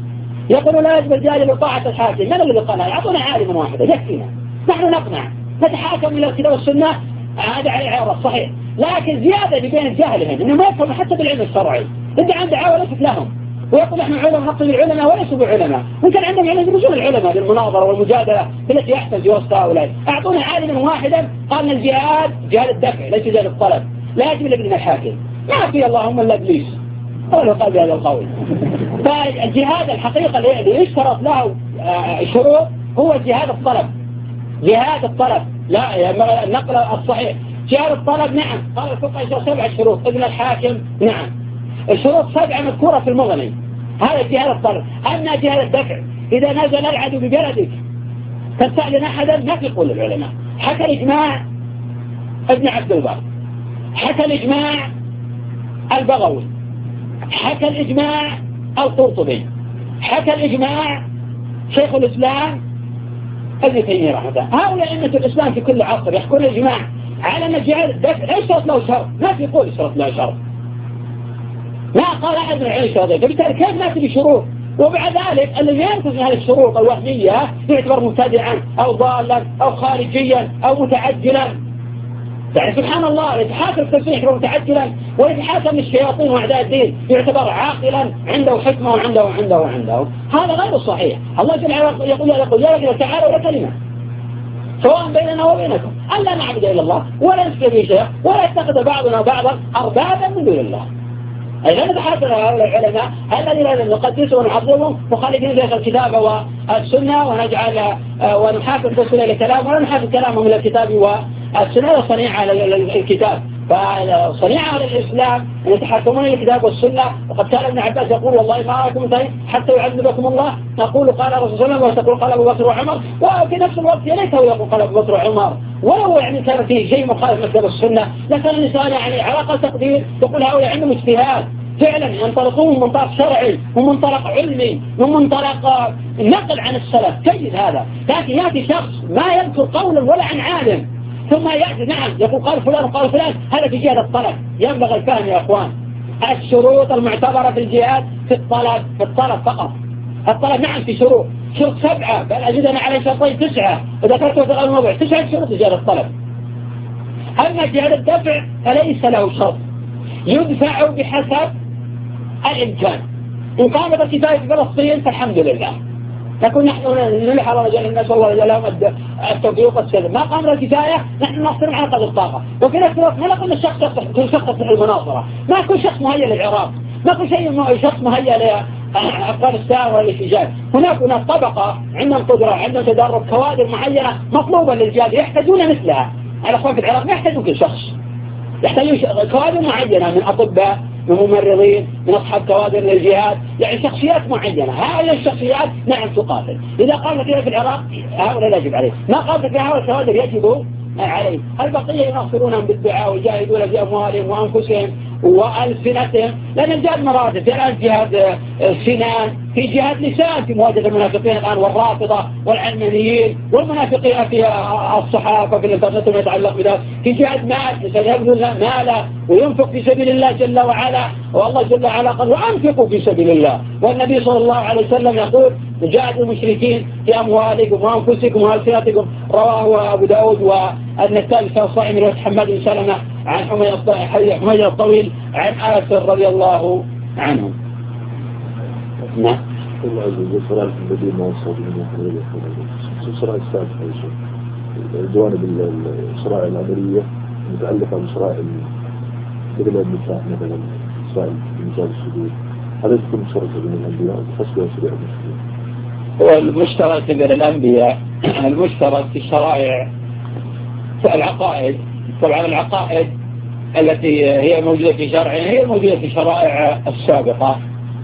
Speaker 1: يقول لا يجب الجاهل بطاعة الحاكم. من الذي قال؟ يعطونا عالما واحدا يكفينا. نحن نقنع. نتحاكم إلى الكتاب والسنة. هذا عليه عرض صحيح. لكن زيادة بين هنا إنه ما يفهم حتى بالعلم الشرعي. أنت عند ليست لهم. ويقول إحنا علماء نقصد العلماء وليسوا بعلماء. وكان عندهم علم يدرسون العلماء للمناظرة والمجادلة التي يحتاج وسط هؤلاء. أعطونا عالما واحدا قال الجهاد جهاد الدفع ليس جهاد الطلب. لا يجب إلا الحاكم. ما في اللهم إلا إبليس. هو اللي قال بهذا القول. فالجهاد الحقيقة اللي يشترط له آه، شروط هو جهاد الطلب. جهاد الطلب. لا النقل الصحيح. جهاد الطلب نعم. قال الفقهاء سبع شروط. إبن الحاكم نعم. الشروط سبعة مذكورة في المغني. هذا جهاد الطلب أما جهاد الدفع إذا نزل العدو ببلدك تستأذن أحدا؟ ما في العلماء. حكى الإجماع ابن عبد البر. حكى الإجماع البغوي. حكى الإجماع القرطبي. حكى الإجماع شيخ الإسلام ابن تيمية رحمه الله. هؤلاء أئمة الإسلام في كل عصر يحكون الإجماع على الجهاد الدفع. يشترط له شرط؟ ما في قول يشترط له شرط. ما قال أحد من العلم شرط فبالتالي كيف نأتي بشروط؟ وبعد ذلك الذي ينقص هذه الشروط الوهمية يعتبر مبتدعا أو ضالا أو خارجيا أو متعجلا. يعني سبحان الله يتحاكم التسبيح يعتبر متعجلا ويتحاكم الشياطين وأعداء الدين يعتبر عاقلا عنده حكمة وعنده وعنده وعنده. هذا غير صحيح. الله جل وعلا يقول يقول يا رجل تعالوا لكلمة سواء بيننا وبينكم. أن لا نعبد إلا الله ولا نشرك به ولا يتخذ بعضنا بعضا أربابا من دون الله. لا نتحدث هؤلاء العلماء الذين نقدسهم ونعظمهم مخالفين ذلك الكتاب والسنة ونجعل آه، ونحافظ الرسول إلى كلام ولا نحافظ كلامهم إلى الكتاب والسنة وصنيع على الكتاب. فصنيعة الإسلام أن يتحكمون الكتاب والسنة. وقد كان ابن عباس يقول والله ما أراكم حتى يعذبكم الله. نقول قال صلى الله وتقول قال أبو بكر وعمر. وفي نفس الوقت يا ليته يقول قال أبو بكر وعمر. ولو يعني كان فيه شيء مخالف مثل السنة لكان الإنسان يعني على أقل تقدير يقول هؤلاء عندهم اجتهاد. فعلا ينطلقون من منطلق شرعي ومن منطلق علمي ومن منطلق نقل عن السلف. جيد هذا. لكن يأتي شخص ما يذكر قولا ولا عن عالم. ثم يأتي نعم يقول قال فلان وقال فلان هذا في جهة الطلب. ينبغي الفهم يا أخوان. الشروط المعتبرة في الجهاد في الطلب في الطلب فقط. الطلب نعم في شروط. شروط سبعة بل أزيدنا على شرطين تسعة. وذكرته في الموضوع. تسعة شروط جهاد الطلب. أما جهاد الدفع فليس له شرط. يدفع بحسب الإمكان. إن قامت الكفاية في فلسطين فالحمد لله. نكون نحن نلح على رجال الناس والله لهم التوفيق والسلم ما قام الكفاية نحن نصر على قدر الطاقة. وفي نفس الوقت ما نقول الشخص في المناظرة. ما كل شخص مهيأ للعراق. ما كل شيء شخص مهيأ لأفغانستان والاحتجاج هناك هناك طبقة عندهم قدرة عندهم تدرب كوادر معينة مطلوبة للجهاد يحتاجون مثلها. الأخوان في العراق ما يحتاجون كل شخص. يحتاجون كوادر معينة من أطباء من ممرضين من أصحاب كوادر للجهاد. يعني شخصيات معينة هذه الشخصيات نعم تقاتل. إذا قامت فيها في العراق هؤلاء لا يجب عليه ما قامت فيها هؤلاء الكوادر يجب عليه البقية يناصرونهم بالدعاء ويجاهدون بأموالهم وأنفسهم؟ وألسنتهم. لأن الجهاد مراتب في الآن جهاد آه، سنان في جهاد لسان في مواجهة المنافقين الآن والرافضة والعلمانيين والمنافقين في الصحافة في الإنترنت وما يتعلق بذلك. في جهاد مال يبذل ماله وينفق في سبيل الله جل وعلا. والله جل وعلا قال وأنفقوا في سبيل الله. والنبي صلى الله عليه وسلم يقول جاهدوا المشركين في أموالكم وأنفسكم وألسنتكم. رواه أبو داود والنسائي في الصحيح من حماد بن سلمة عن حميد الطويل عن أنس رضي الله عنه
Speaker 6: نعم. الله عز وجل صلاة الذين والصابرين الصلاة السادسة يا شيخ جوانب الشرائع العملية متعلقة بشرائع مثل النساء مثلا سائل النساء السجود هذا يكون مشتركة بين الأنبياء وحسب شريعة المسلمين
Speaker 1: هو المشترك بين الأنبياء المشترك في الشرائع في العقائد طبعا العقائد التي هي موجودة في شرعنا هي الموجودة في شرائع السابقة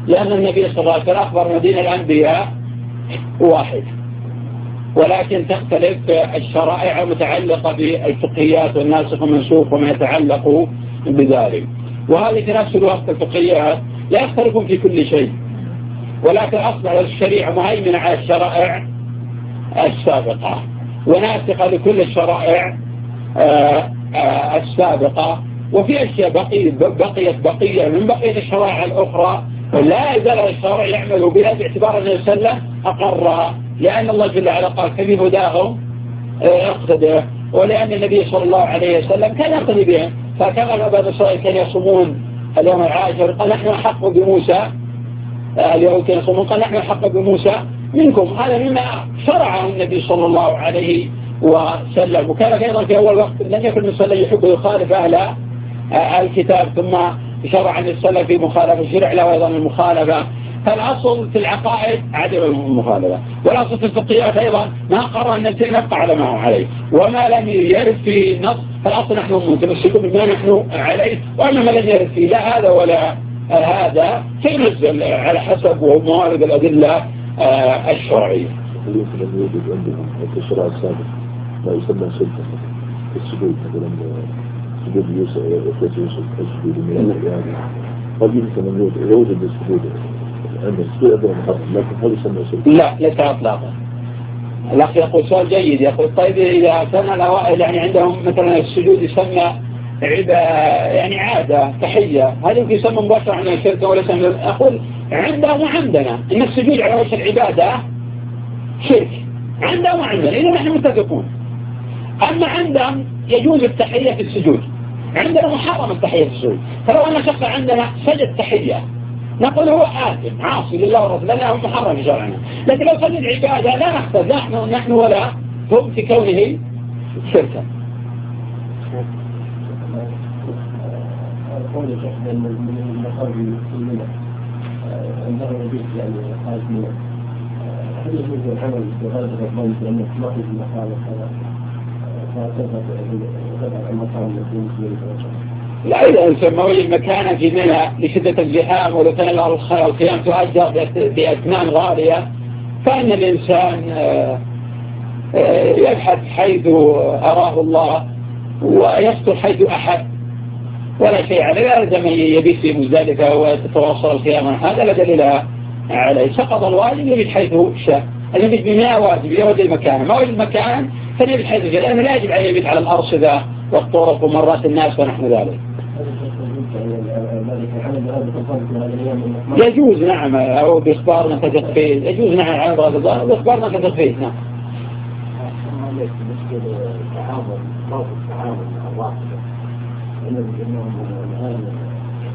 Speaker 1: لأن النبي صلى الله عليه وسلم أخبر مدينة الأنبياء واحد ولكن تختلف الشرائع متعلقة بالفقهيات والناسخ والمنسوخ وما يتعلق بذلك. وهذه في نفس الوقت الفقهيات لا يختلفون في كل شيء ولكن أصبح الشريعة مهيمنة على الشرائع السابقة. وناسخة لكل الشرائع آه، آه، السابقة. وفي أشياء بقيت بقيت بقية من بقية الشرائع الأخرى. لا يزال الشرع يعمل بها باعتبار أن السلة أقرها لأن الله جل وعلا قال فبي هداهم آه، اقتدى ولأن النبي صلى الله عليه وسلم كان يقتدي بهم. فكما بعض إسرائيل كانوا يصومون اليوم العاشر قال نحن أحق بموسى. اليهود كانوا يصومون قال نحن أحق بموسى. منكم. هذا مما شرعه النبي صلى الله عليه وسلم. وكان أيضا في أول وقت لم يكن المسلم يحب يخالف أهل الكتاب ثم شرع عن السلف في مخالفة شرع له أيضا المخالفة فالأصل في العقائد عدم المخالفة. والأصل في الفقهيات أيضا ما قرر أن نبقى على ما هو عليه. وما لم يرد في نص فالأصل نحن متمسكون بما نحن عليه. وأما ما لم يرد فيه لا هذا ولا هذا فينزل على حسب موارد الأدلة آه، الشرعية
Speaker 6: يمكن أن يوجد عندهم في الشرع السابق ما يسمى سلطة السجود مثلا سجود يوسف إخوة يوسف السجود من القيامة قد يمكن أن يوجد يوجد السجود. عند السجود محرم لكن هل يسمى سلطة؟
Speaker 1: لا ليس أطلاقا. الأخ يقول سؤال جيد. يقول طيب إذا كان الأوائل يعني عندهم مثلا السجود يسمى عبا يعني عادة تحية هل يمكن يسمى مباشرة عن الشركة ولا يسمى أقول عندهم وعندنا إن السجود على وجه العبادة شرك. عندهم وعندنا إذا نحن متفقون. أما عندهم يجوز التحية في السجود. عندنا محرم التحية في السجود. فلو أن شخص عندنا سجد تحية نقول هو آثم عاصي لله ورسوله لأنه محرم شرعنا. لكن لو سجد عبادة لا نختلف. نحن نحن ولا هم في كونه شركا.
Speaker 4: قول الشيخ من المسلمين يعني ما
Speaker 1: لا إذا وجد مكانا في منى لشدة الزحام ولو كان القيام تؤجر بأثمان غالية فإن الإنسان آه، آه، يبحث حيث أراه الله ويستر حيث أحد ولا شيء عليه لا لازم يبيت في مزدلفة وتتواصل القيامة. هذا لا دليل عليه. سقط الواجب يبيت حيث شاء. يبيت بمئة واجب يود المكان. ما وجد مكان فليبيت حيث شاء لأنه لا يجب عليه يبيت على الأرصدة والطرق ومرات الناس ونحن ذلك. يجوز نعم أو بإخبار من تثق فيه. يجوز نعم على هذا الظاهر. بإخبار من تثق فيه. نعم.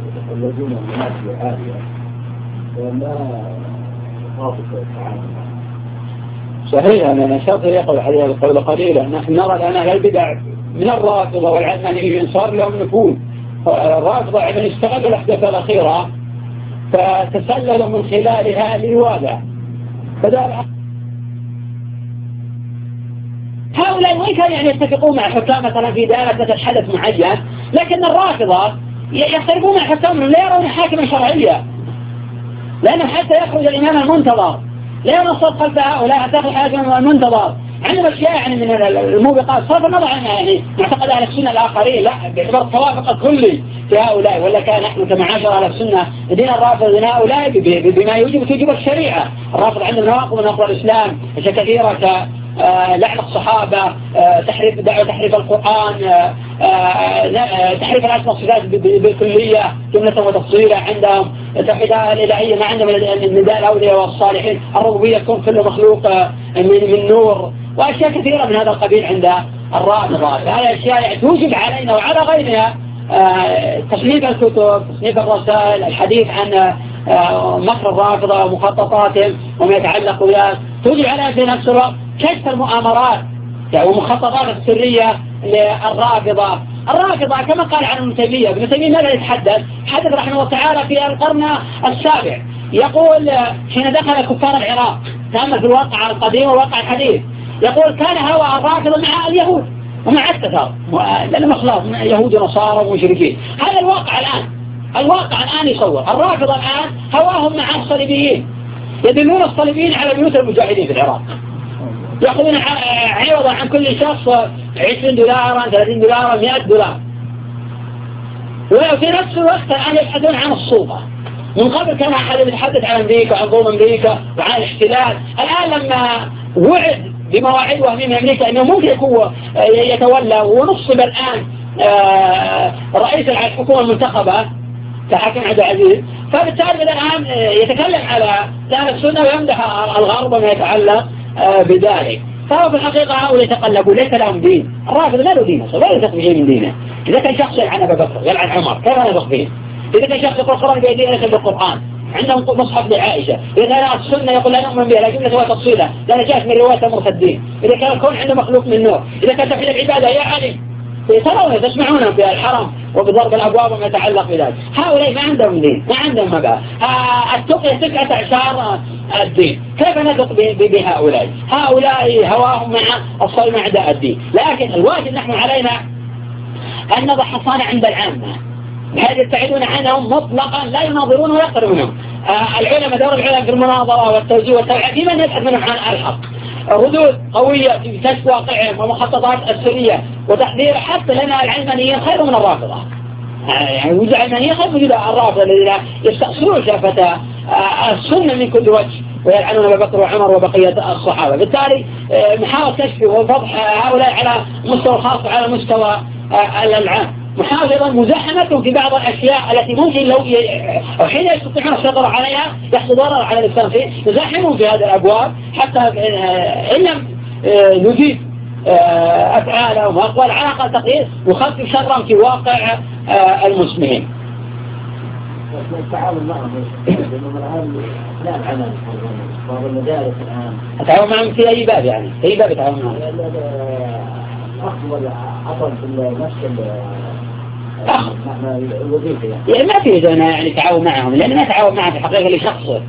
Speaker 4: يتخلجون المناسب عالية ولا
Speaker 1: صحيح أن الشاطر يقول عليه القول قليلا نحن نرى الآن أهل البدع من الرافضة والعلمانيين صار لهم نفوذ. الرافضة عندما استغلوا الأحداث الأخيرة فتسللوا من خلالها للوادع فدار وين كانوا يعني يتفقون مع الحكام مثلا في دائرة حدث معين لكن الرافضة يختلفون مع الحكام لا يرون حاكما شرعيا. لأنه حتى يخرج الإمام المنتظر لا ينصب خلف هؤلاء حتى يخرج الحاكم المنتظر. عندنا أشياء يعني من الموبقات. صرف النظر عنها يعني. معتقد أهل السنة الآخرين لا باعتبار التوافق الكلي في هؤلاء. ولا كان نحن كما عاشر أهل السنة دين الرافض دين هؤلاء بما يوجب توجب الشريعة. الرافض عندنا نواقض من أقوى الإسلام أشياء كثيرة لعن الصحابة آه، تحريف دعوة تحريف القرآن آه، تحريف الأسماء والصفات بالكلية جملة وتفصيلة عندهم توحيد الإلهية ما عندهم النداء الأولياء والصالحين الربوبية كون كله مخلوق من من نور وأشياء كثيرة من هذا القبيل عند الرافضة هذه أشياء يعني توجب علينا وعلى غيرنا تصنيف الكتب تصنيف الرسائل الحديث عن مكر الرافضة ومخططاتهم وما يتعلق بها. توجب علينا في نفس الوقت كشف المؤامرات. يعني ومخططات السرية للرافضة. الرافضة كما قال عن ابن تيمية. ابن تيمية ماذا يتحدث؟ حدث رحمه الله تعالى في القرن السابع. يقول حين دخل كفار العراق تأمل في الواقع القديم والواقع الحديث. يقول كان هوى الرافضة مع اليهود ومع التثار. لأنهم أخلاق يهود ونصارى ومشركين. هذا الواقع الآن. الواقع الآن يصور. الرافضة الآن هواهم مع الصليبيين. يدلون الصليبيين على بيوت المجاهدين في العراق. يأخذون عوضا عن كل شخص 20 دولارا 30 دولارا 100 دولار. وفي نفس الوقت الآن يبحثون عن الصوبة من قبل كان أحد يتحدث عن أمريكا عن ظلم أمريكا وعن الاحتلال. الآن لما وعد بمواعيد وهمية من أمريكا أنه ممكن يكون يتولى ونصب الآن آه، رئيس الحكومة المنتخبة كحكم عبد العزيز فبالتالي الآن يتكلم على كان السنة ويمدح الغرب ما يتعلق آه، بذلك. فهو في الحقيقة هؤلاء يتقلبوا ليس لهم دين. الرافض ما له دين ولا يثق بشيء من دينه. إذا كان شخص يلعن أبا بكر يلعن عمر كيف يثق فيه؟ إذا كان شخص يقول القرآن بيديه ليس بالقرآن. عندهم مصحف لعائشة. إذا كان السنة يقول لا نؤمن بها لا جملة ولا تفصيلة لا جاءت من رواية المرتدين إذا كان الكون عنده مخلوق من نور. إذا كان توحيد العبادة يا علي ترون تسمعون في الحرم وبضرب الأبواب وما يتعلق بذلك. هؤلاء ما عندهم دين ما عندهم مبادئ. آه، التقية تسعة عشر الدين. كيف نثق بهؤلاء؟ هؤلاء هواهم مع الصلب مع أعداء الدين. لكن الواجب نحن علينا أن نضع حصانة عند العامة. بحيث يبتعدون عنهم مطلقا لا يناظرون ولا يقربونهم آه، العلماء دور العلماء في المناظرة والتوزيع والتوعية في من يبحث منهم عن الحق. ردود قوية في كشف واقعهم ومخططات السرية وتحذير حتى لنا العلمانيين خير من الرافضة. يعني وجود العلمانيين خير من الرافضة الذين يستأصلون شافة آه، السنة من كل وجه ويلعنون أبا بكر وعمر وبقية الصحابة. بالتالي آه، محاولة كشف وفضح هؤلاء على مستوى الخاص وعلى مستوى آه، العام. محاولة مزاحمة في بعض الأشياء التي ممكن لو حين يستطيعون السيطرة عليها يحصل ضرر على الإسلام فيه يزاحمون في هذه الأبواب حتى آه، إن لم آه، نجيب آه، أفعالهم. وأقوال على أقل تقدير نخفف شرا في واقع المسلمين.
Speaker 2: التعاون معهم. بعض المدارس الآن.
Speaker 1: التعاون معهم في أي باب يعني؟ أي باب يتعاون معهم؟
Speaker 2: عطل في نفس
Speaker 1: يعني ما في زنا يعني تعاون معهم لأن ما تعاون معهم في الحقيقة لشخصه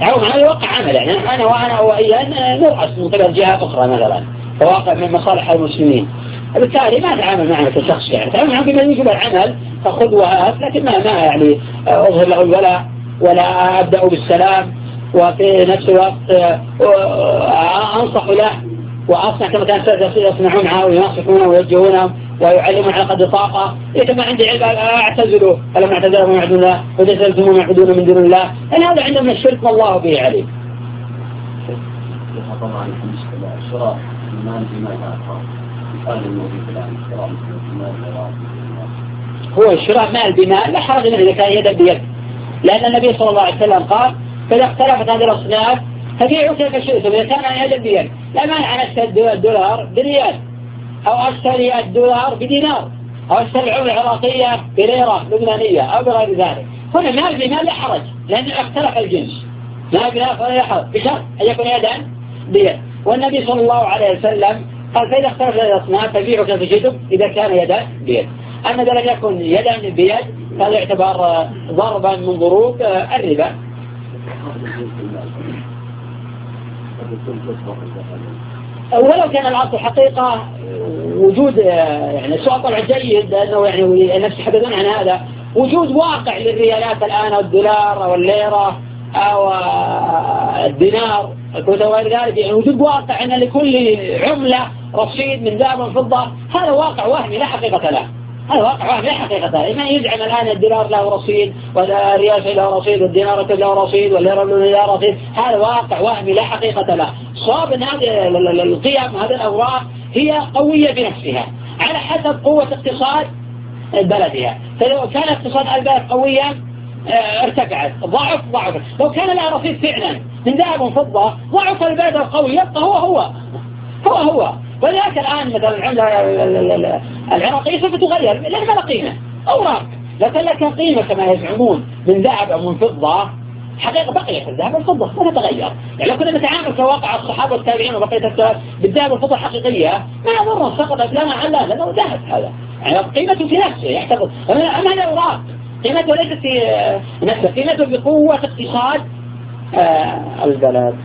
Speaker 1: تعاون معهم يوقع عمل يعني أنا وأنا وإياه نرأس من قبل جهة أخرى مثلا فواقع من مصالح المسلمين. بالتالي ما تعامل معهم كشخص يعني. تعامل معهم بما يجب العمل فخذ وهات لكن ما ما يعني أظهر له الولاء ولا أبدأ بالسلام وفي نفس الوقت آه، أنصح له وأصنع كما كان يصنعون معه وينصحونه ويوجهونه ويعلمون على قدر طاقة إذا ما عندي علم أعتزله فلما اعتزلهم يعبدون الله وتزلتم يعبدون من دون الله أن هذا عندهم الشرك والله به عليم.
Speaker 2: طبعا الشراء المال بمال قال الموجود الآن الشراء
Speaker 1: هو الشراء مال بمال لا حرج منه إذا كان يدا بيد. لأن النبي صلى الله عليه وسلم قال فإذا اختلفت هذه الأصناف فبيعوا كيف شئتم إذا كان يدا بيد. لا مانع أن أشتري الدولار بريال. أو أشتري الدولار بدينار. أو أشتري العملة العراقية بليرة لبنانية أو بغير ذلك. هنا مال بمال لا حرج. لأنه اختلف الجنس. مال بمال فلا حرج بشرط أن يكون يدا بيد. والنبي صلى الله عليه وسلم قال فإذا اختلف الأصناف فبيعوا كيف شئتم إذا كان يدا بيد. أما إذا لم يكن يدا بيد فهذا يعتبر ضربا من ضروب الربا. ولو كان العصر حقيقة وجود يعني السؤال طلع جيد لأنه يعني الناس يحدثون عن هذا. وجود واقع للريالات الآن أو الدولار أو الليرة أو الدينار وغير ذلك. يعني وجود واقع أن لكل عملة رصيد من ذهب وفضة هذا واقع وهمي لا حقيقة له. هذا واقع وهمي لا حقيقة له. ما يزعم الآن الدولار له رصيد والريال له رصيد والدينار له رصيد والليرة له رصيد. هذا واقع وهمي لا حقيقة له. صاب أن هذه القيم هذه الأوراق هي قوية بنفسها على حسب قوة اقتصاد بلدها. فلو كان اقتصاد البلد قويا آه، ارتفعت ضعف ضعف لو كان لها رصيد فعلا من ذهب وفضة ضعف البلد القوي يبقى هو هو هو هو. ولذلك الآن مثلا العملة العراقية سوف تغير لها قيمة أوراق. لو كان لك قيمة كما يزعمون من ذهب أو من فضة حقيقة بقيت الذهب والفضة ما تتغير يعني لو كنا نتعامل كواقع الصحابة والتابعين وبقية السلف بالذهب والفضة الحقيقية ما ضر سقطت لنا على لأنه ذهب هذا. يعني قيمته في نفسه يحتفظ أما هذا أوراق قيمته ليست في نفسه قيمته بقوة اقتصاد. آه، البلد.